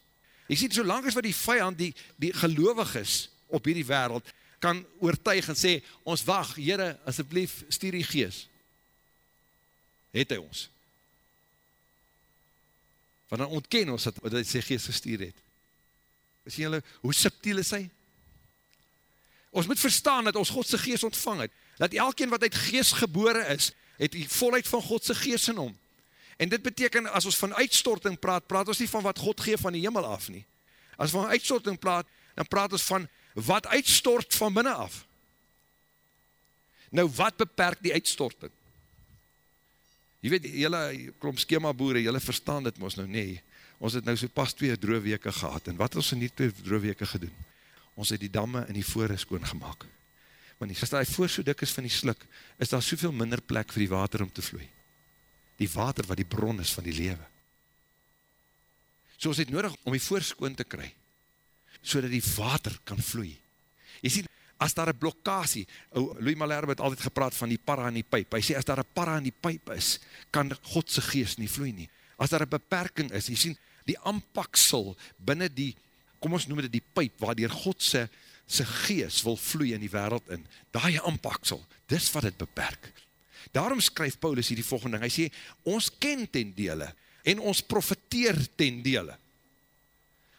Jy sê, solang as wat die vijand, die, die gelovig is op hierdie wereld, kan oortuig en sê, ons wacht, Heere, asjeblief, stuur die geest. Het hy ons. Want dan ontken ons dat hy sy geest gestuur het. Sien julle, hoe subtiel is hy? Ons moet verstaan dat ons Godse geest ontvang het, dat elkeen wat uit geest gebore is, het die volheid van Godse geest in hom. En dit beteken, as ons van uitstorting praat, praat ons nie van wat God geef van die hemel af nie. As ons van uitstorting praat, dan praat ons van wat uitstort van binnen af. Nou, wat beperk die uitstorting? Je weet, jylle klomp skema boere, jylle verstaan dit ons nou nie, ons het nou so pas twee droeweke gehad, en wat het ons in die twee droeweke gedoen? Ons het die damme in die voore skoon gemaakt. Want die, as die voor so dik is van die slik, is daar soveel minder plek vir die water om te vloei. Die water wat die bron is van die lewe. So ons het nodig om die voorskoon te kry, so die water kan vloei. Jy sien, as daar een blokkasie, Louis Malherbe het altyd gepraat van die para in die pijp, hy sê, as daar een para in die pijp is, kan Godse geest nie vloei nie. As daar een beperking is, jy sien, die aanpaksel binnen die, kom ons noem dit die pijp, waar die Godse sy gees wil vloei in die wereld in, daar jy aanpaksel, dis wat het beperk. Daarom skryf Paulus hier die volgende ding, hy sê, ons ken ten dele, en ons profiteer ten dele.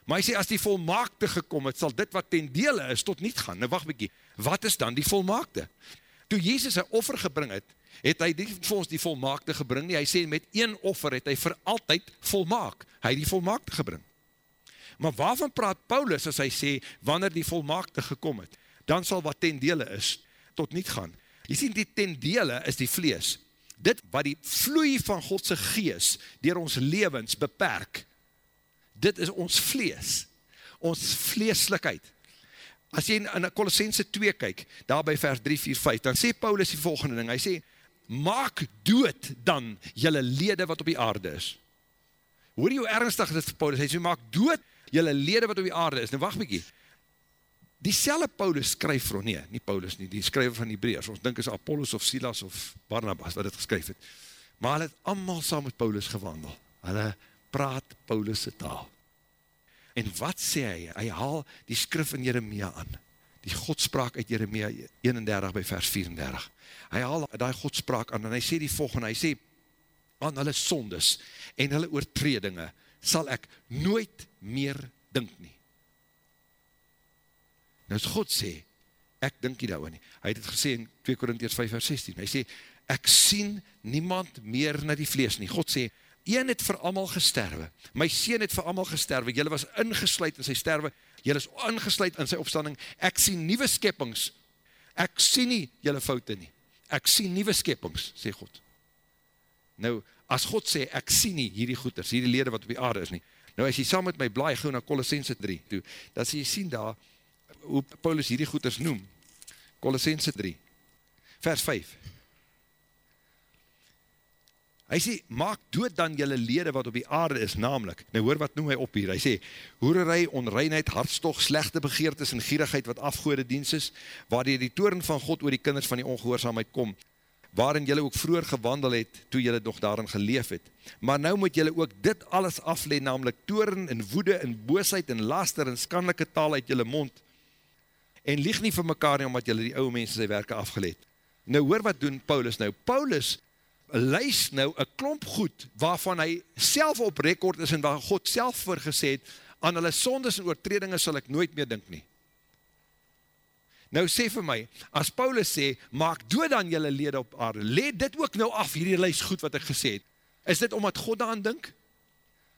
Maar hy sê, as die volmaakte gekom het, sal dit wat ten dele is, tot niet gaan. Nou wacht bykie, wat is dan die volmaakte? Toe Jezus sy offer gebring het, het hy die vir ons die volmaakte gebring nie, hy sê met een offer het hy vir altyd volmaak, hy het die volmaakte gebring. Maar waarvan praat Paulus as hy sê, wanneer die volmaakte gekom het, dan sal wat ten dele is, tot niet gaan. Jy sien, die ten dele is die vlees. Dit wat die vloei van Godse gees dier ons levens beperk, dit is ons vlees, ons vleeslikheid. As jy in Colossense 2 kyk, daar by vers 3, 4, 5, dan sê Paulus die volgende ding, hy sê, maak dood dan jylle lede wat op die aarde is. Hoor jy hoe ernstig dit vir Paulus, hy sê, maak dood jylle lede wat op die aarde is. Nou wacht bykie, die selle Paulus skryf vir, nee, nie Paulus nie, die skryver van die Breers, ons dink is Apollos of Silas of Barnabas wat het geskryf het, maar hulle het allemaal saam met Paulus gewandel, hulle praat Paulus' taal. En wat sê hy? Hy haal die skrif in Jeremia aan. Die godspraak uit Jeremia 31 by vers 34. Hy haal die godspraak aan en hy sê die volgende, hy sê, aan hulle sondes en hulle oortredinge sal ek nooit meer dink nie. Nou as God sê, ek dink nie daar nie. Hy het het gesê in 2 Korintiërs 5 vers 16. Hy sê, ek sien niemand meer na die vlees nie. God sê, een het vir allemaal gesterwe, my sien het vir allemaal gesterwe, jylle was ingesluid in sy sterwe, jylle is ingesluid in sy opstanding, ek sien nieuwe skeppings, ek sien nie jylle foute nie, ek sien nieuwe skeppings, sê God. Nou, as God sê, ek sien nie hierdie goeders, hierdie lede wat op die aarde is nie, nou as jy saam met my blaai gauw na Colossense 3 toe, dat jy sien daar, hoe Paulus hierdie goeders noem, Colossense 3, vers 5, Hy sê, maak dood dan jylle lede wat op die aarde is, namelijk, nou hoor wat noem hy op hier, hy sê, hoererij, onreinheid, hartstog, slechte begeertes en gierigheid wat afgoede dienst is, waar die, die toren van God oor die kinders van die ongehoorzaamheid kom, waarin jylle ook vroeger gewandel het, toe jylle nog daarin geleef het. Maar nou moet jylle ook dit alles afleen, namelijk toren en woede en boosheid en laster en skandelike taal uit jylle mond, en lieg nie vir mekaar nie, omdat jylle die ouwe mense sy werke afgeleed. Nou hoor wat doen Paulus nou, Paulus lys nou een klomp goed, waarvan hy self op rekord is, en waar God self voorgesê het, aan hulle sondes en oortredinge sal ek nooit meer dink nie. Nou sê vir my, as Paulus sê, maak dood aan julle lede op aarde, leed dit ook nou af, hierdie lys goed wat ek gesê het. Is dit omdat God daan dink?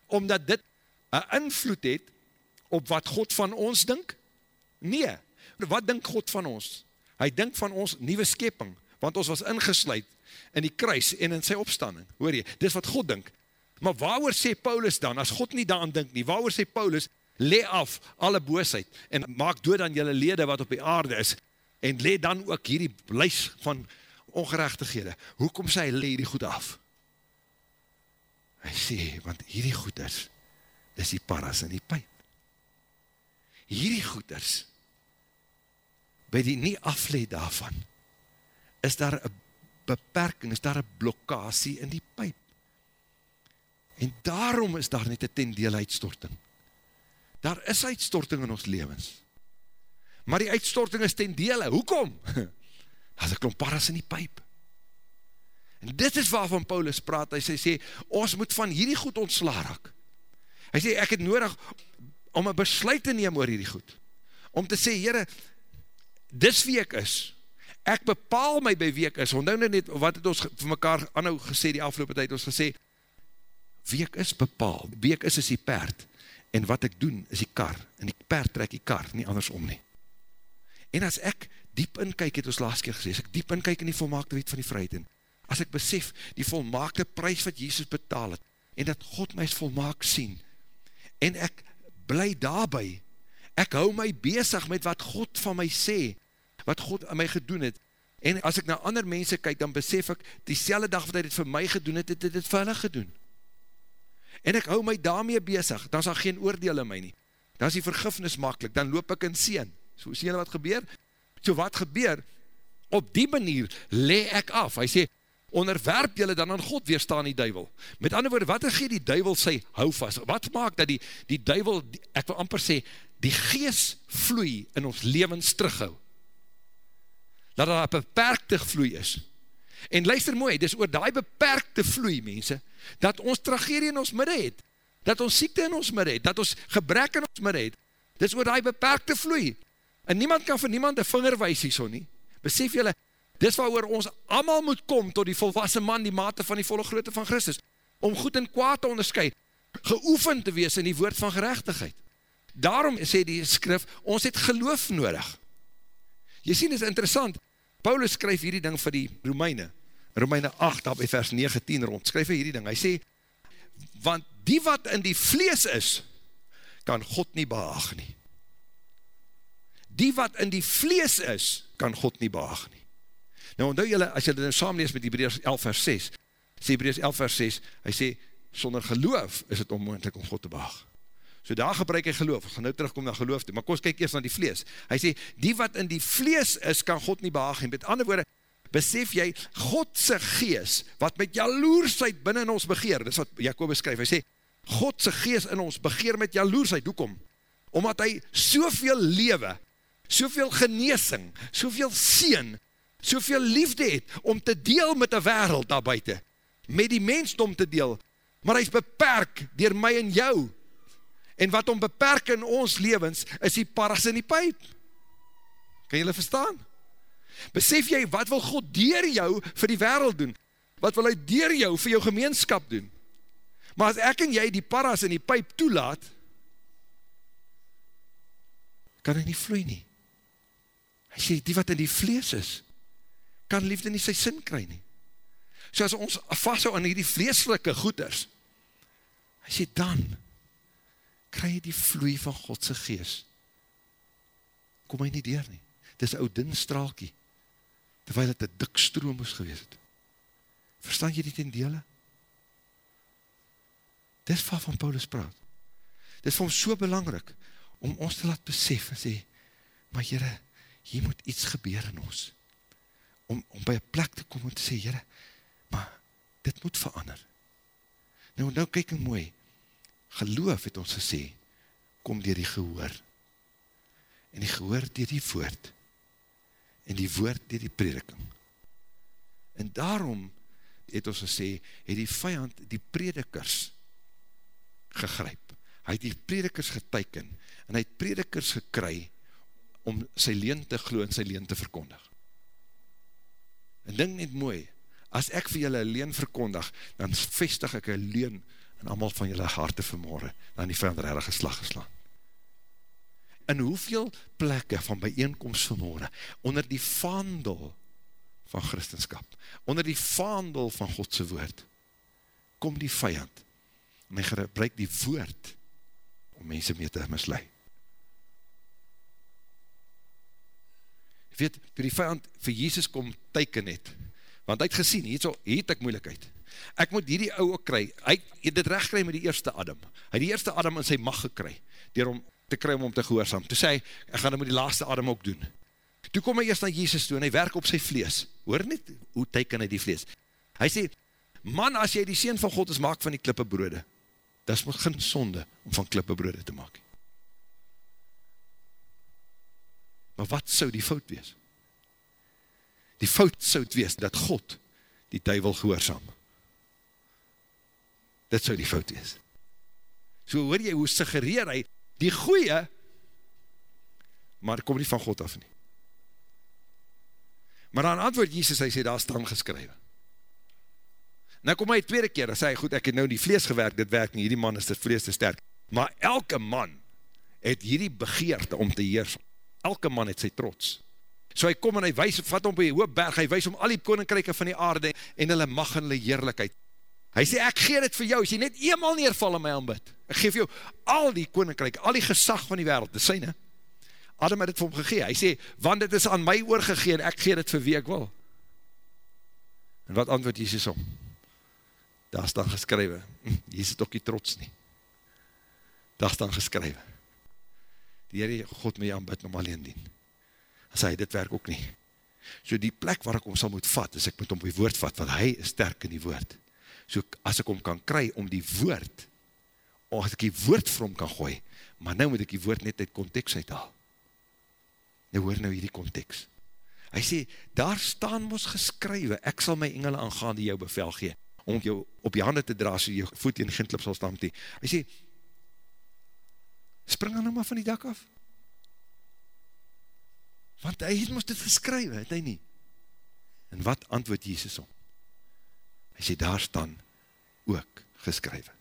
Omdat dit een invloed het op wat God van ons dink? Nee. Wat dink God van ons? Hy dink van ons nieuwe skepping, want ons was ingesluid in die kruis en in sy opstanding. Hoor jy, dis wat God dink. Maar waarover sê Paulus dan, as God nie daan dink nie, waarover sê Paulus, le af alle boosheid en maak dood aan julle lede wat op die aarde is en le dan ook hierdie lys van ongerechtighede. Hoekom sê hy le hierdie goed af? Hy sê, want hierdie goeders is die paras in die pijp. Hierdie goeders, by die nie afleed daarvan, is daar een beperking, is daar een blokkasie in die pijp. En daarom is daar net een ten deel uitstorting. Daar is uitstorting in ons levens. Maar die uitstorting is ten dele. Hoekom? Daar is een klomp paras in die pijp. En dit is waarvan Paulus praat. Hy sê, sê, ons moet van hierdie goed ontsla raak. Hy sê, ek het nodig om een besluit te neem oor hierdie goed. Om te sê, heren, dis wie ek is ek bepaal my by wie ek is, onthou nou net, wat het ons vir mekaar anhou gesê die afgelopen tijd, ons gesê, wie ek is bepaal, wie ek is is die perd, en wat ek doen is die kar, en die perd trek die kar, nie andersom nie. En as ek diep in kyk, het ons laatst keer gesê, as ek diep in kyk in die volmaakte wet van die vryheid, en as ek besef die volmaakte prijs wat Jesus betaal het, en dat God my volmaak sien, en ek bly daarby, ek hou my bezig met wat God van my sê, wat God aan my gedoen het, en as ek na ander mense kyk, dan besef ek, die dag wat hy dit vir my gedoen het, het hy dit vir hulle gedoen. En ek hou my daarmee bezig, dan is daar geen oordeel in my nie. Dan is die vergifnis makkelijk, dan loop ek in sien. So sien jy wat gebeur? So wat gebeur? Op die manier le ek af. Hy sê, onderwerp jylle dan aan God, weerstaan die duivel. Met ander woorde, wat gee die duivel sy hou vast? Wat maak dat die, die duivel, ek wil amper sê, die gees vloei in ons levens terughou? Dat daar een beperkte vloei is. En luister mooi, dis oor die beperkte vloei, mense, dat ons tragedie in ons midde het, dat ons siekte in ons midde het, dat ons gebrek in ons midde het, dis oor die beperkte vloei. En niemand kan vir niemand een vinger wees hier so nie. Besef julle, dis waar ons allemaal moet kom tot die volwassen man, die mate van die volle grootte van Christus, om goed en kwaad te onderscheid, geoefend te wees in die woord van gerechtigheid. Daarom sê die skrif, ons het geloof nodig. Jy sien, dit is interessant, Paulus skryf hierdie ding vir die Romeine, Romeine 8, daar by vers 19 rond, skryf hierdie ding, hy sê, want die wat in die vlees is, kan God nie behaag nie. Die wat in die vlees is, kan God nie behaag nie. Nou onthou julle, as julle nou saamlees met Hebreus 11 vers 6, sê Hebreus 11 vers 6, hy sê, sonder geloof is het onmoendlik om God te behaag. So daar gebruik hy geloof, ons gaan nou terugkom na geloof toe, maar kom ons kyk eerst na die vlees. Hy sê, die wat in die vlees is, kan God nie behaag nie. Met ander woorde, besef jy, Godse gees, wat met jaloersheid binnen ons begeer, dis wat Jacobus skryf, hy sê, Godse gees in ons begeer met jaloersheid, hoekom? Omdat hy soveel lewe, soveel geneesing, soveel seen, soveel liefde het, om te deel met die wereld daar buiten, met die mensdom te deel, maar hy is beperk dier my en jou, En wat om beperk in ons levens, is die paras in die pijp. Kan jylle verstaan? Besef jy, wat wil God dier jou vir die wereld doen? Wat wil hy dier jou vir jou gemeenskap doen? Maar as ek en jy die paras in die pijp toelaat, kan hy nie vloei nie. Hy sê, die wat in die vlees is, kan liefde nie sy sin kry nie. So as ons vasthou aan die vleeslike goeders, hy sê, dan, kry jy die vloei van Godse gees. Kom hy nie deur nie. Dit is ou dun straalkie, terwijl het een dik stroom moes gewees het. Verstaan jy dit in dele? Dit is van Paulus praat. Dit is vir hom so belangrik, om ons te laat besef en sê, maar jyre, hier moet iets gebeur in ons. Om, om by een plek te kom en te sê, jyre, maar dit moet verander. Nou, nou kyk ek mooi, geloof het ons gesê, kom dier die gehoor. En die gehoor dier die woord. En die woord dier die prediking. En daarom het ons gesê, het die vijand die predikers gegryp. Hy het die predikers geteiken, en hy het predikers gekry, om sy leen te glo en sy leen te verkondig. En ding net mooi, as ek vir julle leen verkondig, dan vestig ek een leen en allemaal van julle harte vermoorde, dan die heilige slag geslaan. In hoeveel plekke van bijeenkomst vermoorde, onder die vaandel van christenskap, onder die vaandel van Godse woord, kom die vijand, en hy gebruik die woord, om mense mee te mislui. Weet, toe die vijand vir Jesus kom teiken het, want hy het gesien, hier so, hier het ek moeilikheid, ek moet hierdie ou ook kry, hy het dit recht kry met die eerste Adam, hy het die eerste Adam in sy mag gekry, dier om te kry om om te gehoorzaam, toe sê hy, ek gaan dit met die laaste Adam ook doen, toe kom hy eerst na Jesus toe, en hy werk op sy vlees, hoor net, hoe teiken hy die vlees, hy sê, man, as jy die Seen van God is, maak van die klippe broode, dit is maar geen sonde, om van klippe broode te maak, maar wat sou die fout wees? Die fout sou het wees, dat God die duivel gehoorzaam, dit sou die fout wees. So hoor jy hoe suggereer hy, die goeie, maar kom nie van God af nie. Maar dan antwoord Jesus, hy sê, daar is dan geskrywe. Nou kom hy tweede keer, en sê goed, ek het nou die vlees gewerk, dit werk nie, hierdie man is dit vlees te sterk. Maar elke man het hierdie begeerte om te heers. Elke man het sy trots. So hy kom en hy wees, vat om by die hoopberg, hy wees om al die koninkryke van die aarde en hulle mag en hulle heerlijkheid. Hy sê, ek gee dit vir jou, as jy net eenmaal neerval in my aanbid, ek geef jou al die koninkryk, al die gesag van die wereld, dit sy ne, Adam het dit vir hom gegee, hy sê, want dit is aan my oorgegee, en ek gee dit vir wie ek wil. En wat antwoord Jesus om? Daar is dan geskrywe, Jesus het ook nie trots nie. Daar is dan geskrywe, die Heere God my aanbid om alleen dien. En sê, dit werk ook nie. So die plek waar ek om sal moet vat, is ek moet om die woord vat, want hy is sterk in die woord so as ek hom kan kry om die woord, of as ek die woord vir hom kan gooi, maar nou moet ek die woord net uit context uithaal. Nou hoor nou hierdie context. Hy sê, daar staan ons geskrywe, ek sal my engele aangaan die jou bevel gee, om jou op die hande te dra, so jou voet in gintlip sal staan met die. Hy sê, spring dan nou maar van die dak af. Want hy het ons dit geskrywe, het hy nie. En wat antwoord Jesus om? Hy sê, daar staan ook geskrywe.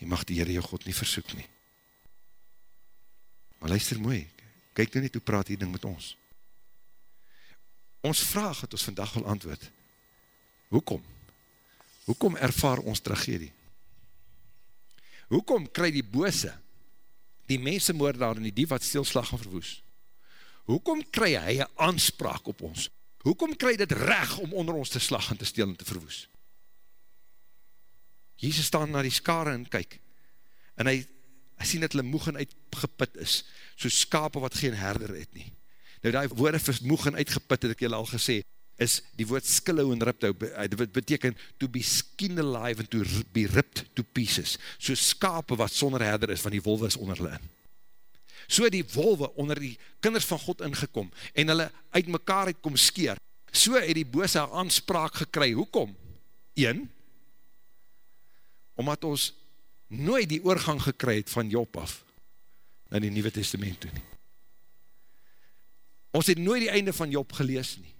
Jy mag die Heere jou God nie versoek nie. Maar luister mooi, kyk nou net hoe praat die ding met ons. Ons vraag het ons vandag wil antwoord. Hoekom? Hoekom ervaar ons tragedie? Hoekom kry die bose, die mensenmoordaar en die die wat stilslag gaan verwoes? Hoekom kry hy een aanspraak op ons? Hoekom kry dit reg om onder ons te slag en te stil en te verwoes? Jezus staan na die skare en kyk, en hy, hy sien dat hulle moeg en uitgeput is, so skape wat geen herder het nie. Nou die woorde vir moeg en uitgeput, het ek julle al gesê, is die woord skillow en ripto, dit beteken to be skin alive and to be ripped to pieces, so skape wat sonder herder is, van die wolwe is onder hulle in. So die wolwe onder die kinders van God ingekom, en hulle uit mekaar het kom skeer, so het die bose aanspraak gekry, hoekom? Een, omdat ons nooit die oorgang gekry het van Job af, na die Nieuwe Testament toe nie. Ons het nooit die einde van Job gelees nie.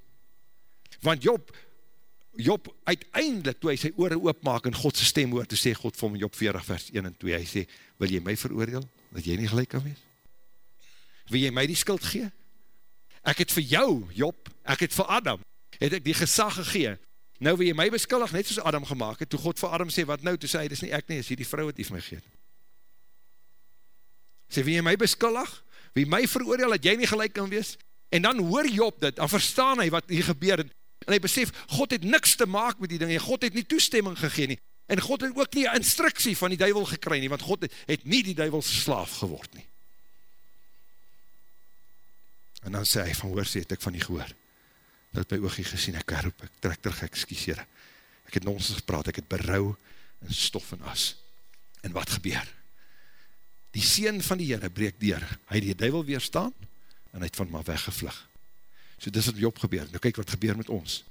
Want Job, Job uiteindelik, toe hy sy oore oopmaak en Godse stem hoor, toe sê God vir my Job 40 vers 1 en 2, hy sê, wil jy my veroordeel, dat jy nie gelijk kan wees? Wil jy my die skuld gee? Ek het vir jou, Job, ek het vir Adam, het ek die gesag gegee, nou wil jy my beskuldig, net soos Adam gemaakt het, toe God vir Adam sê, wat nou, toe sê hy, dis nie ek nie, is hier die vrou wat die vir my geet. Sê, wil jy my beskuldig? Wil jy my veroordeel, dat jy nie gelijk kan wees? En dan hoor Job dit, dan verstaan hy wat hier gebeur, en hy besef, God het niks te maak met die ding, en God het nie toestemming gegeen nie, en God het ook nie instruksie van die duivel gekry nie, want God het, het nie die duivels slaaf geword nie. En dan sê hy, van hoor sê het ek van die gehoor, dat my oogie gesien, ek herroep, ek trek terug, ek skiesere, ek het nonsens gepraat, ek het berouw, en stof en as, en wat gebeur? Die sien van die Heere breek dier, hy die duivel weerstaan, en hy het van maar weggevlug. So dis wat Job gebeur. Nou kyk wat gebeur met ons.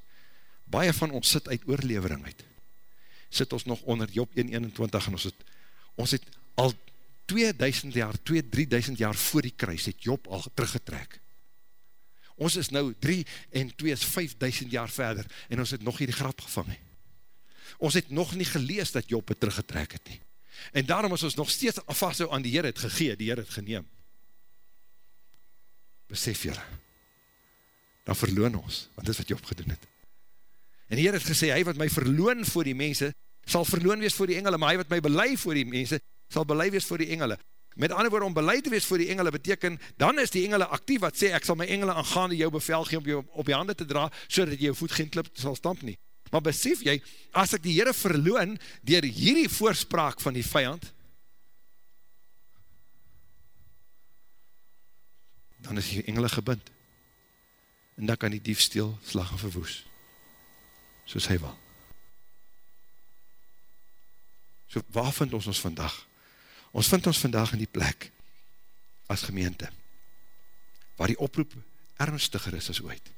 Baie van ons sit uit oorlevering uit. Sit ons nog onder Job 1.21 en ons het, ons het al 2000 jaar, 2-3000 jaar voor die kruis het Job al teruggetrek. Ons is nou 3 en 2 is 5000 jaar verder en ons het nog hier die grap gevang. He. Ons het nog nie gelees dat Job het teruggetrek het nie. En daarom is ons nog steeds vast so aan die Heer het gegee, die Heer het geneem besef jylle, dan verloon ons, want dit is wat jy opgedoen het. En hier het gesê, hy wat my verloon voor die mense, sal verloon wees voor die engele, maar hy wat my belei voor die mense, sal belei wees voor die engele. Met ander woord, om belei te wees voor die engele, beteken, dan is die engele actief, wat sê, ek sal my engele aangaande jou bevel gee, om jou op die hande te dra, so dat jou voet geen klip sal stamp nie. Maar besef jy, as ek die Heere verloon, dier hierdie voorspraak van die vijand, dan is die engele gebind. En dan kan die dief stil, slag en verwoes. Soos hy wil. So waar vind ons ons vandag? Ons vind ons vandag in die plek as gemeente waar die oproep ernstiger is as ooit.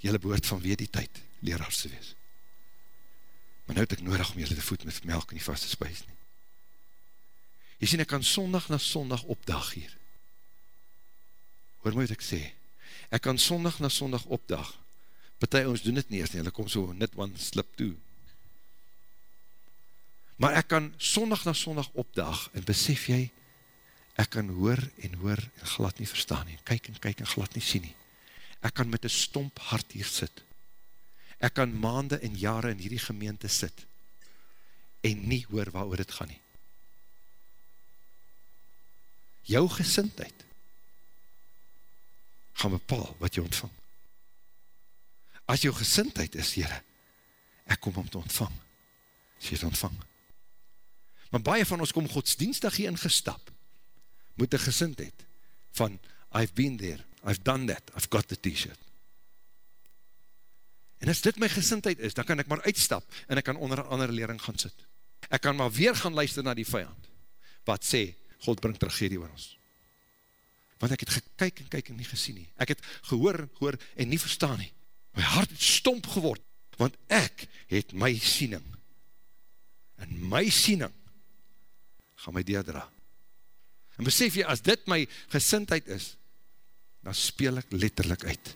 Julle behoort van weer die tyd leraars te wees. Maar nou het ek nodig om julle te voet met melk in die vaste spuis nie. Jy sien, ek kan sondag na sondag opdag hier. Hoor my wat ek sê. Ek kan sondag na sondag opdag. Partij ons doen het nie eers nie, hulle kom so net one slip toe. Maar ek kan sondag na sondag opdag en besef jy, ek kan hoor en hoor en glad nie verstaan nie. Kyk en kyk en glad nie sien nie. Ek kan met een stomp hart hier sit. Ek kan maande en jare in hierdie gemeente sit en nie hoor waar oor het gaan nie jou gesintheid gaan bepaal wat jy ontvang. As jou gesintheid is, Heere, ek kom om te ontvang, as jy het ontvang. Maar baie van ons kom godsdienstig hier ingestap, moet een gesintheid van, I've been there, I've done that, I've got the t-shirt. En as dit my gesintheid is, dan kan ek maar uitstap, en ek kan onder een andere lering gaan sit. Ek kan maar weer gaan luister na die vijand, wat sê, God bring tragedie oor ons. Want ek het gekyk en kyk en nie gesien nie. Ek het gehoor, gehoor en nie verstaan nie. My hart het stomp geword, want ek het my siening. En my siening gaan my deerdra. En besef jy, as dit my gesintheid is, dan speel ek letterlijk uit.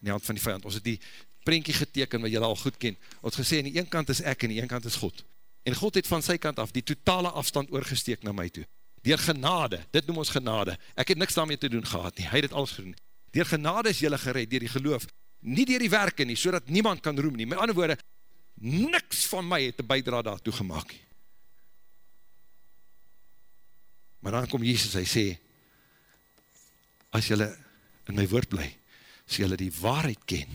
In die hand van die vijand. Ons het die prentjie geteken wat jylle al goed ken. Ons gesê, in die een kant is ek en die een kant is God. En God het van sy kant af die totale afstand oorgesteek na my toe dier genade, dit noem ons genade, ek het niks daarmee te doen gehad nie, hy het alles gedoen, Door genade is jylle gered, door die geloof. Nie door die werke nie, so niemand kan roem nie. Met ander woorde, niks van my het een bijdra daartoe gemaakt nie. Maar dan kom Jezus, hy sê, as jylle in my woord bly, as jylle die waarheid ken,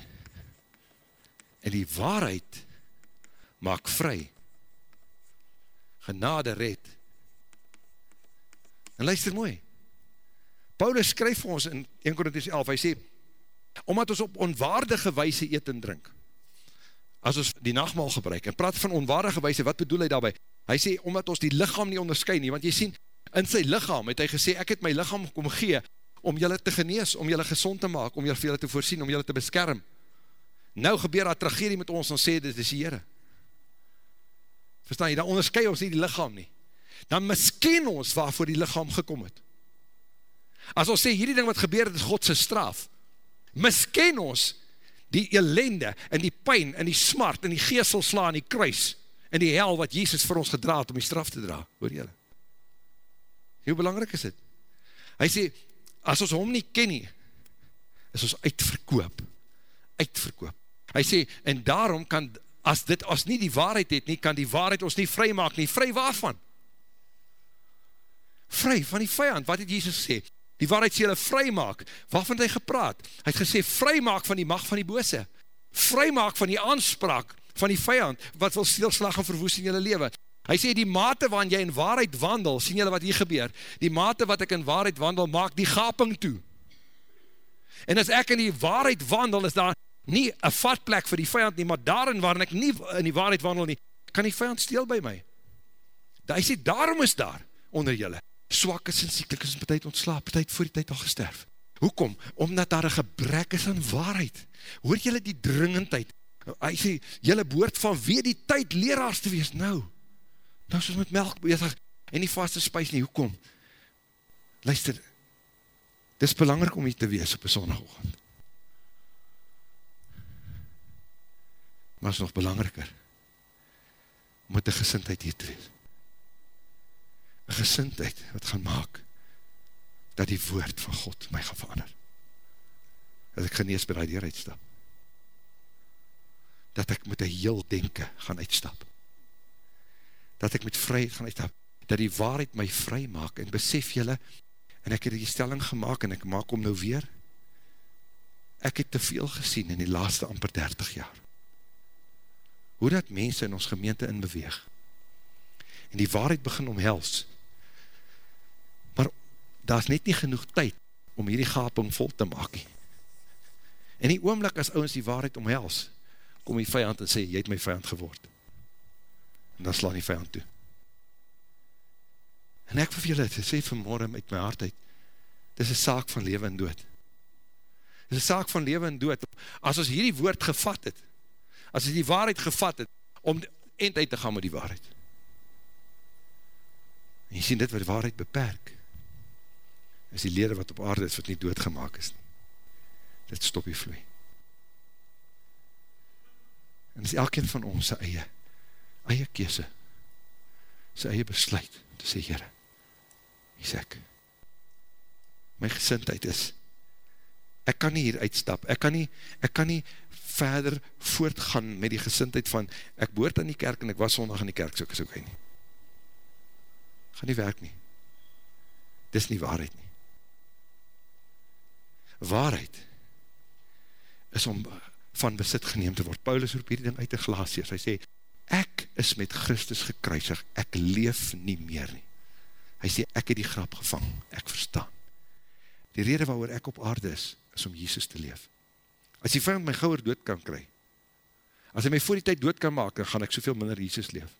en die waarheid maak vry, genade red. En luister mooi, Paulus skryf vir ons in 1 Korinties 11, hy sê, omdat ons op onwaardige wijse eet en drink, as ons die nachtmaal gebruik, en praat van onwaardige wijse, wat bedoel hy daarby? Hy sê, omdat ons die lichaam nie onderskyn nie, want jy sien, in sy lichaam het hy gesê, ek het my lichaam kom gee, om julle te genees, om julle gezond te maak, om julle vir julle te voorsien, om julle te beskerm. Nou gebeur daar tragedie met ons, dan sê dit is die Heere. Verstaan jy, dan onderskui ons nie die lichaam nie. Dan misken ons waarvoor die lichaam gekom het. As ons sê, hierdie ding wat gebeur het, is Godse straf, misken ons die ellende, en die pijn, en die smart, en die geestelsla, en die kruis, en die hel wat Jezus vir ons gedraad om die straf te dra, hoor jylle. Hoe belangrijk is dit? Hy sê, as ons hom nie ken nie, is ons uitverkoop, uitverkoop. Hy sê, en daarom kan, as dit as nie die waarheid het nie, kan die waarheid ons nie vry maak nie, vry waarvan? Vry van die vijand, wat het Jesus gesê? Die waarheid sê hulle vry maak, waarvan het hy gepraat? Hy het gesê, vry maak van die macht van die bose, vry maak van die aanspraak van die vijand, wat wil stilslag en verwoes in julle leven. Hy sê, die mate waarin jy in waarheid wandel, sien julle wat hier gebeur, die mate wat ek in waarheid wandel, maak die gaping toe. En as ek in die waarheid wandel, is daar nie een vatplek vir die vijand nie, maar daarin waarin ek nie in die waarheid wandel nie, kan die vijand steel by my. Hy sê, daarom is daar onder julle, swak is en sieklik is en betuid ontslaap, betuid voor die tijd al gesterf. Hoekom? Omdat daar een gebrek is aan waarheid. Hoor julle die dringendheid? Hy sê, julle boord van weer die tyd leraars te wees. Nou, nou soos met melk bezig en die vaste spuis nie. Hoekom? Luister, dit is belangrijk om hier te wees op een zondagochtend. Maar is nog belangriker om met die gesintheid hier te wees. Een gesintheid wat gaan maak dat die woord van God my gaan verander. Dat ek genees by die uitstap. Dat ek met een heel denken gaan uitstap. Dat ek met vryheid gaan uitstap. Dat die waarheid my vry maak en besef jylle, en ek het die stelling gemaakt en ek maak om nou weer, ek het te veel gesien in die laaste amper 30 jaar hoe dat mense in ons gemeente inbeweeg, en die waarheid begin omhels, maar daar is net nie genoeg tyd, om hierdie gaping vol te maak. En die oomlik as ons die waarheid omhels, kom die vijand en sê, jy het my vijand geword. En dan slaan die vijand toe. En ek vir julle, sê vanmorgen met my hart uit, dit is een saak van leven en dood. Dit is een saak van leven en dood. As ons hierdie woord gevat het, as hy die waarheid gevat het, om eind uit te gaan met die waarheid. En jy sien dit wat die waarheid beperk, is die lede wat op aarde is, wat nie doodgemaak is nie. Dit stop die vloei. En is elkeen van ons sy eie, eie kese, sy eie besluit, te sê, Heere, hier sê ek, my gesintheid is, ek kan nie hier uitstap, ek kan nie, ek kan nie verder voortgaan met die gesintheid van, ek boort aan die kerk en ek was zondag in die kerk, so ek is ook nie. Ga nie werk nie. Dis nie waarheid nie. Waarheid is om van besit geneem te word. Paulus roep hierdie ding uit die glaasjes. Hy sê, ek is met Christus gekruisig, ek leef nie meer nie. Hy sê, ek het die grap gevang, ek verstaan. Die rede waarover ek op aarde is, is om Jesus te leef. As die vijand my gauwer dood kan kry, as hy my voor die tijd dood kan maak, dan gaan ek soveel minder Jesus leef.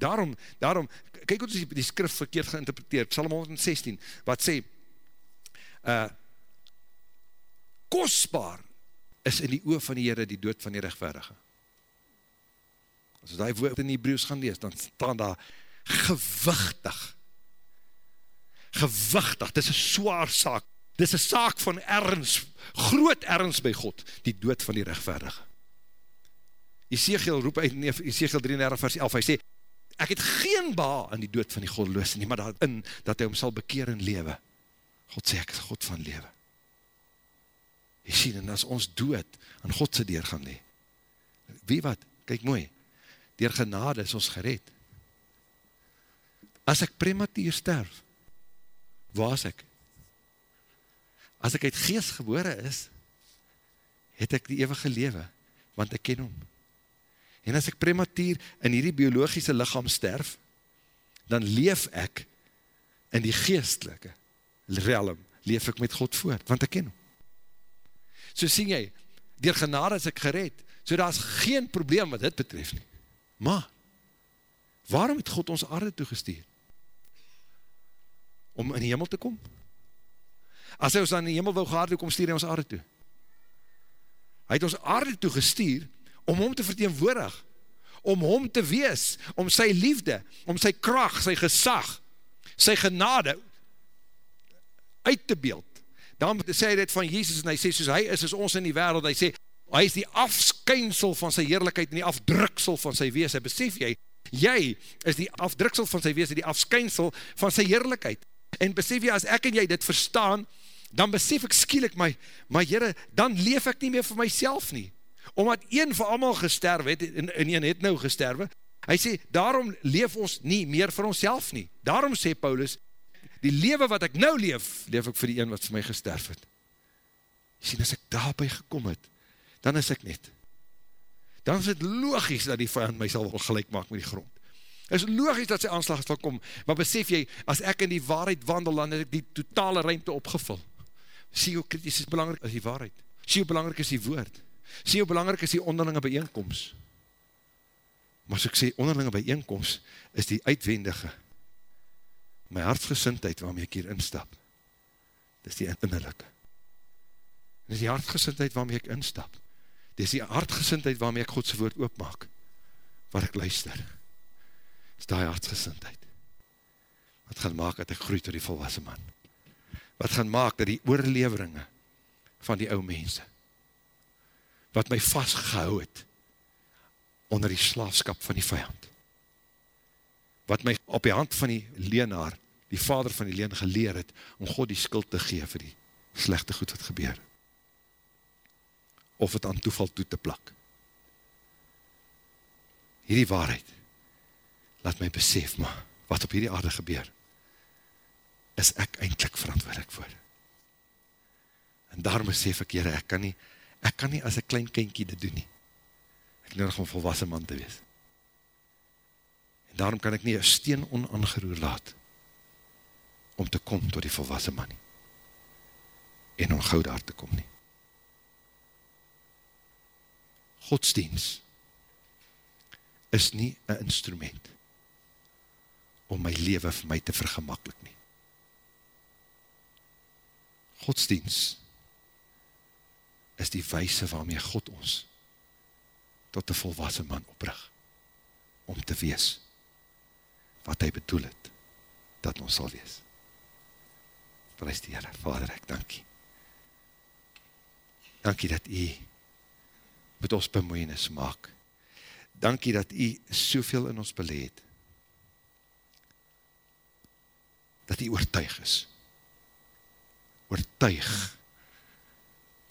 Daarom, daarom, kyk wat is die, skrif verkeerd geïnterpreteerd, Psalm 116, wat sê, uh, kostbaar is in die oor van die Heere die dood van die rechtverdige. As die woord in die Hebrews gaan lees, dan staan daar gewichtig, gewichtig, dit is een zwaar saak, dit is een saak van ergens, groot ergens by God, die dood van die rechtverdige. Ezekiel roep uit, Ezekiel 33 vers 11, hy sê, ek het geen ba aan die dood van die godloos nie, maar daarin, dat hy hom sal bekeer en lewe. God sê, ek is God van lewe. Jy sien, en as ons dood aan Godse deur gaan lee, wie wat, kyk mooi, dier genade is ons gered. As ek prematuur sterf, waar is ek? As ek uit geest gebore is, het ek die eeuwige lewe, want ek ken hom. En as ek prematuur in hierdie biologische lichaam sterf, dan leef ek in die geestelike realm, leef ek met God voort, want ek ken hom. So sien jy, dier genade is ek gered, so daar is geen probleem wat dit betref nie. Maar, waarom het God ons aarde toegestuur? Om in die hemel te kom? As hy ons aan die hemel wil gehad, kom stuur hy ons aarde toe. Hy het ons aarde toegestuur, om hom te verteenwoordig, om hom te wees, om sy liefde, om sy kracht, sy gesag, sy genade, uit te beeld. Dan sê hy dit van Jesus, en hy sê, soos hy is, is ons in die wereld, hy sê, hy is die afskynsel van sy heerlijkheid, en die afdruksel van sy wees, hy besef jy, jy is die afdruksel van sy wees, die afskynsel van sy heerlijkheid, en besef jy, as ek en jy dit verstaan, dan besef ek skielik my, maar jyre, dan leef ek nie meer vir myself nie, omdat een vir allemaal gesterwe het, en, en een het nou gesterwe, hy sê, daarom leef ons nie meer vir onszelf nie. Daarom sê Paulus, die lewe wat ek nou leef, leef ek vir die een wat vir my gesterf het. Jy sê, as ek daarby gekom het, dan is ek net. Dan is het logisch dat die vijand my sal wel gelijk maak met die grond. Het is logisch dat sy aanslag sal kom, maar besef jy, as ek in die waarheid wandel, dan het ek die totale ruimte opgevul. Sê hoe kritisch is belangrijk as die waarheid. Sê hoe belangrijk is die woord sê hoe belangrijk is die onderlinge bijeenkomst. Maar as ek sê onderlinge bijeenkomst, is die uitwendige, my hartgesintheid waarmee ek hier instap, dis die innerlijke. Dis die hartgesintheid waarmee ek instap. Dis die hartgesintheid waarmee ek Godse woord oopmaak, waar ek luister. Dis die hartgesintheid. Wat gaan maak dat ek groei tot die volwassen man? Wat gaan maak dat die oorleveringe van die ou mense, wat my vastgehou het onder die slaafskap van die vijand. Wat my op die hand van die leenaar, die vader van die leen geleer het, om God die skuld te gee vir die slechte goed wat gebeur. Of het aan toeval toe te plak. Hierdie waarheid, laat my besef, maar wat op hierdie aarde gebeur, is ek eindelijk verantwoordelik voor. En daarom besef ek, jyre, ek kan nie ek kan nie as een klein kindkie dit doen nie. Ek nodig om volwassen man te wees. Daarom kan ek nie een steen onaangeroer laat om te kom tot die volwassen man nie. En om gauw daar te kom nie. Godsdienst is nie een instrument om my leven vir my te vergemakkelijk nie. Godsdienst is die wijse waarmee God ons tot die volwassen man oprig, om te wees wat hy bedoel het, dat ons sal wees. Prijs die Heere, Vader, ek dankie. Dankie dat u met ons bemoeienis maak. Dankie dat u soveel in ons beleed, dat u oortuig is. Oortuig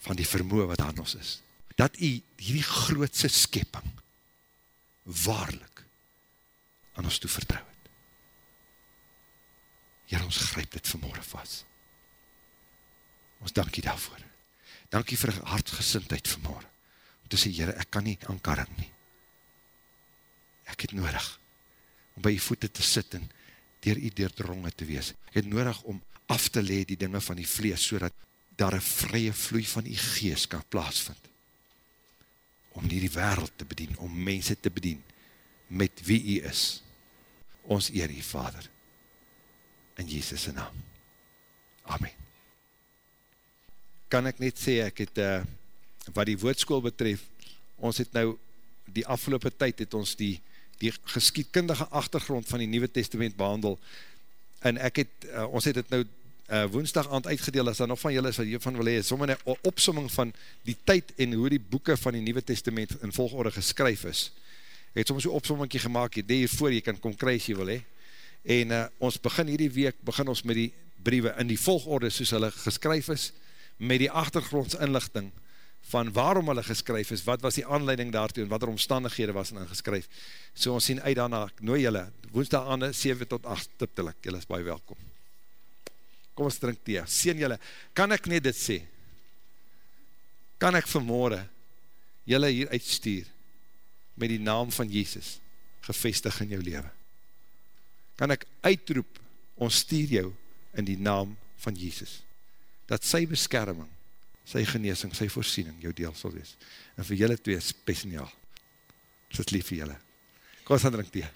van die vermoe wat aan ons is. Dat u die grootse skepping waarlik aan ons toe vertrouw het. Heer, ons grijp dit vanmorgen vast. Ons dankie daarvoor. Dankie vir hartgesintheid vanmorgen. Om te sê, Heer, ek kan nie aankarring nie. Ek het nodig om by die voete te sit en dier die deurdrongen te wees. Ek het nodig om af te leed die dinge van die vlees, so daar een vrye vloei van die geest kan plaasvind, om nie die wereld te bedien, om mense te bedien, met wie jy is, ons eer jy Vader, in Jesus' naam. Amen. Kan ek net sê, ek het, uh, wat die woordskool betref, ons het nou, die afgelopen tyd het ons die, die geskietkundige achtergrond van die Nieuwe Testament behandel, en ek het, uh, ons het het nou uh, woensdag aand uitgedeel, as daar nog van julle is wat hiervan wil hee, sommer een opsomming van die tyd en hoe die boeken van die Nieuwe Testament in volgorde geskryf is. Ek het soms so opsomming gemaakt, jy hiervoor, jy kan kom kry as jy wil hee. En uh, ons begin hierdie week, begin ons met die briewe in die volgorde soos hulle geskryf is, met die achtergrondsinlichting van waarom hulle geskryf is, wat was die aanleiding daartoe en wat er omstandighede was in geskryf. So ons sien uit daarna, ek nooi julle, woensdag aan 7 tot 8 tiptelik, julle is baie welkom. Kom ons drink thee, sien julle, kan ek net dit sê? Kan ek vanmorgen julle hier uitstuur met die naam van Jesus gevestig in jou leven? Kan ek uitroep, ons stuur jou in die naam van Jesus, dat sy beskerming, sy geneesing, sy voorsiening jou deel sal wees. En vir julle twee, spesiaal. Dit is lief vir julle. Kom ons aan drink thee.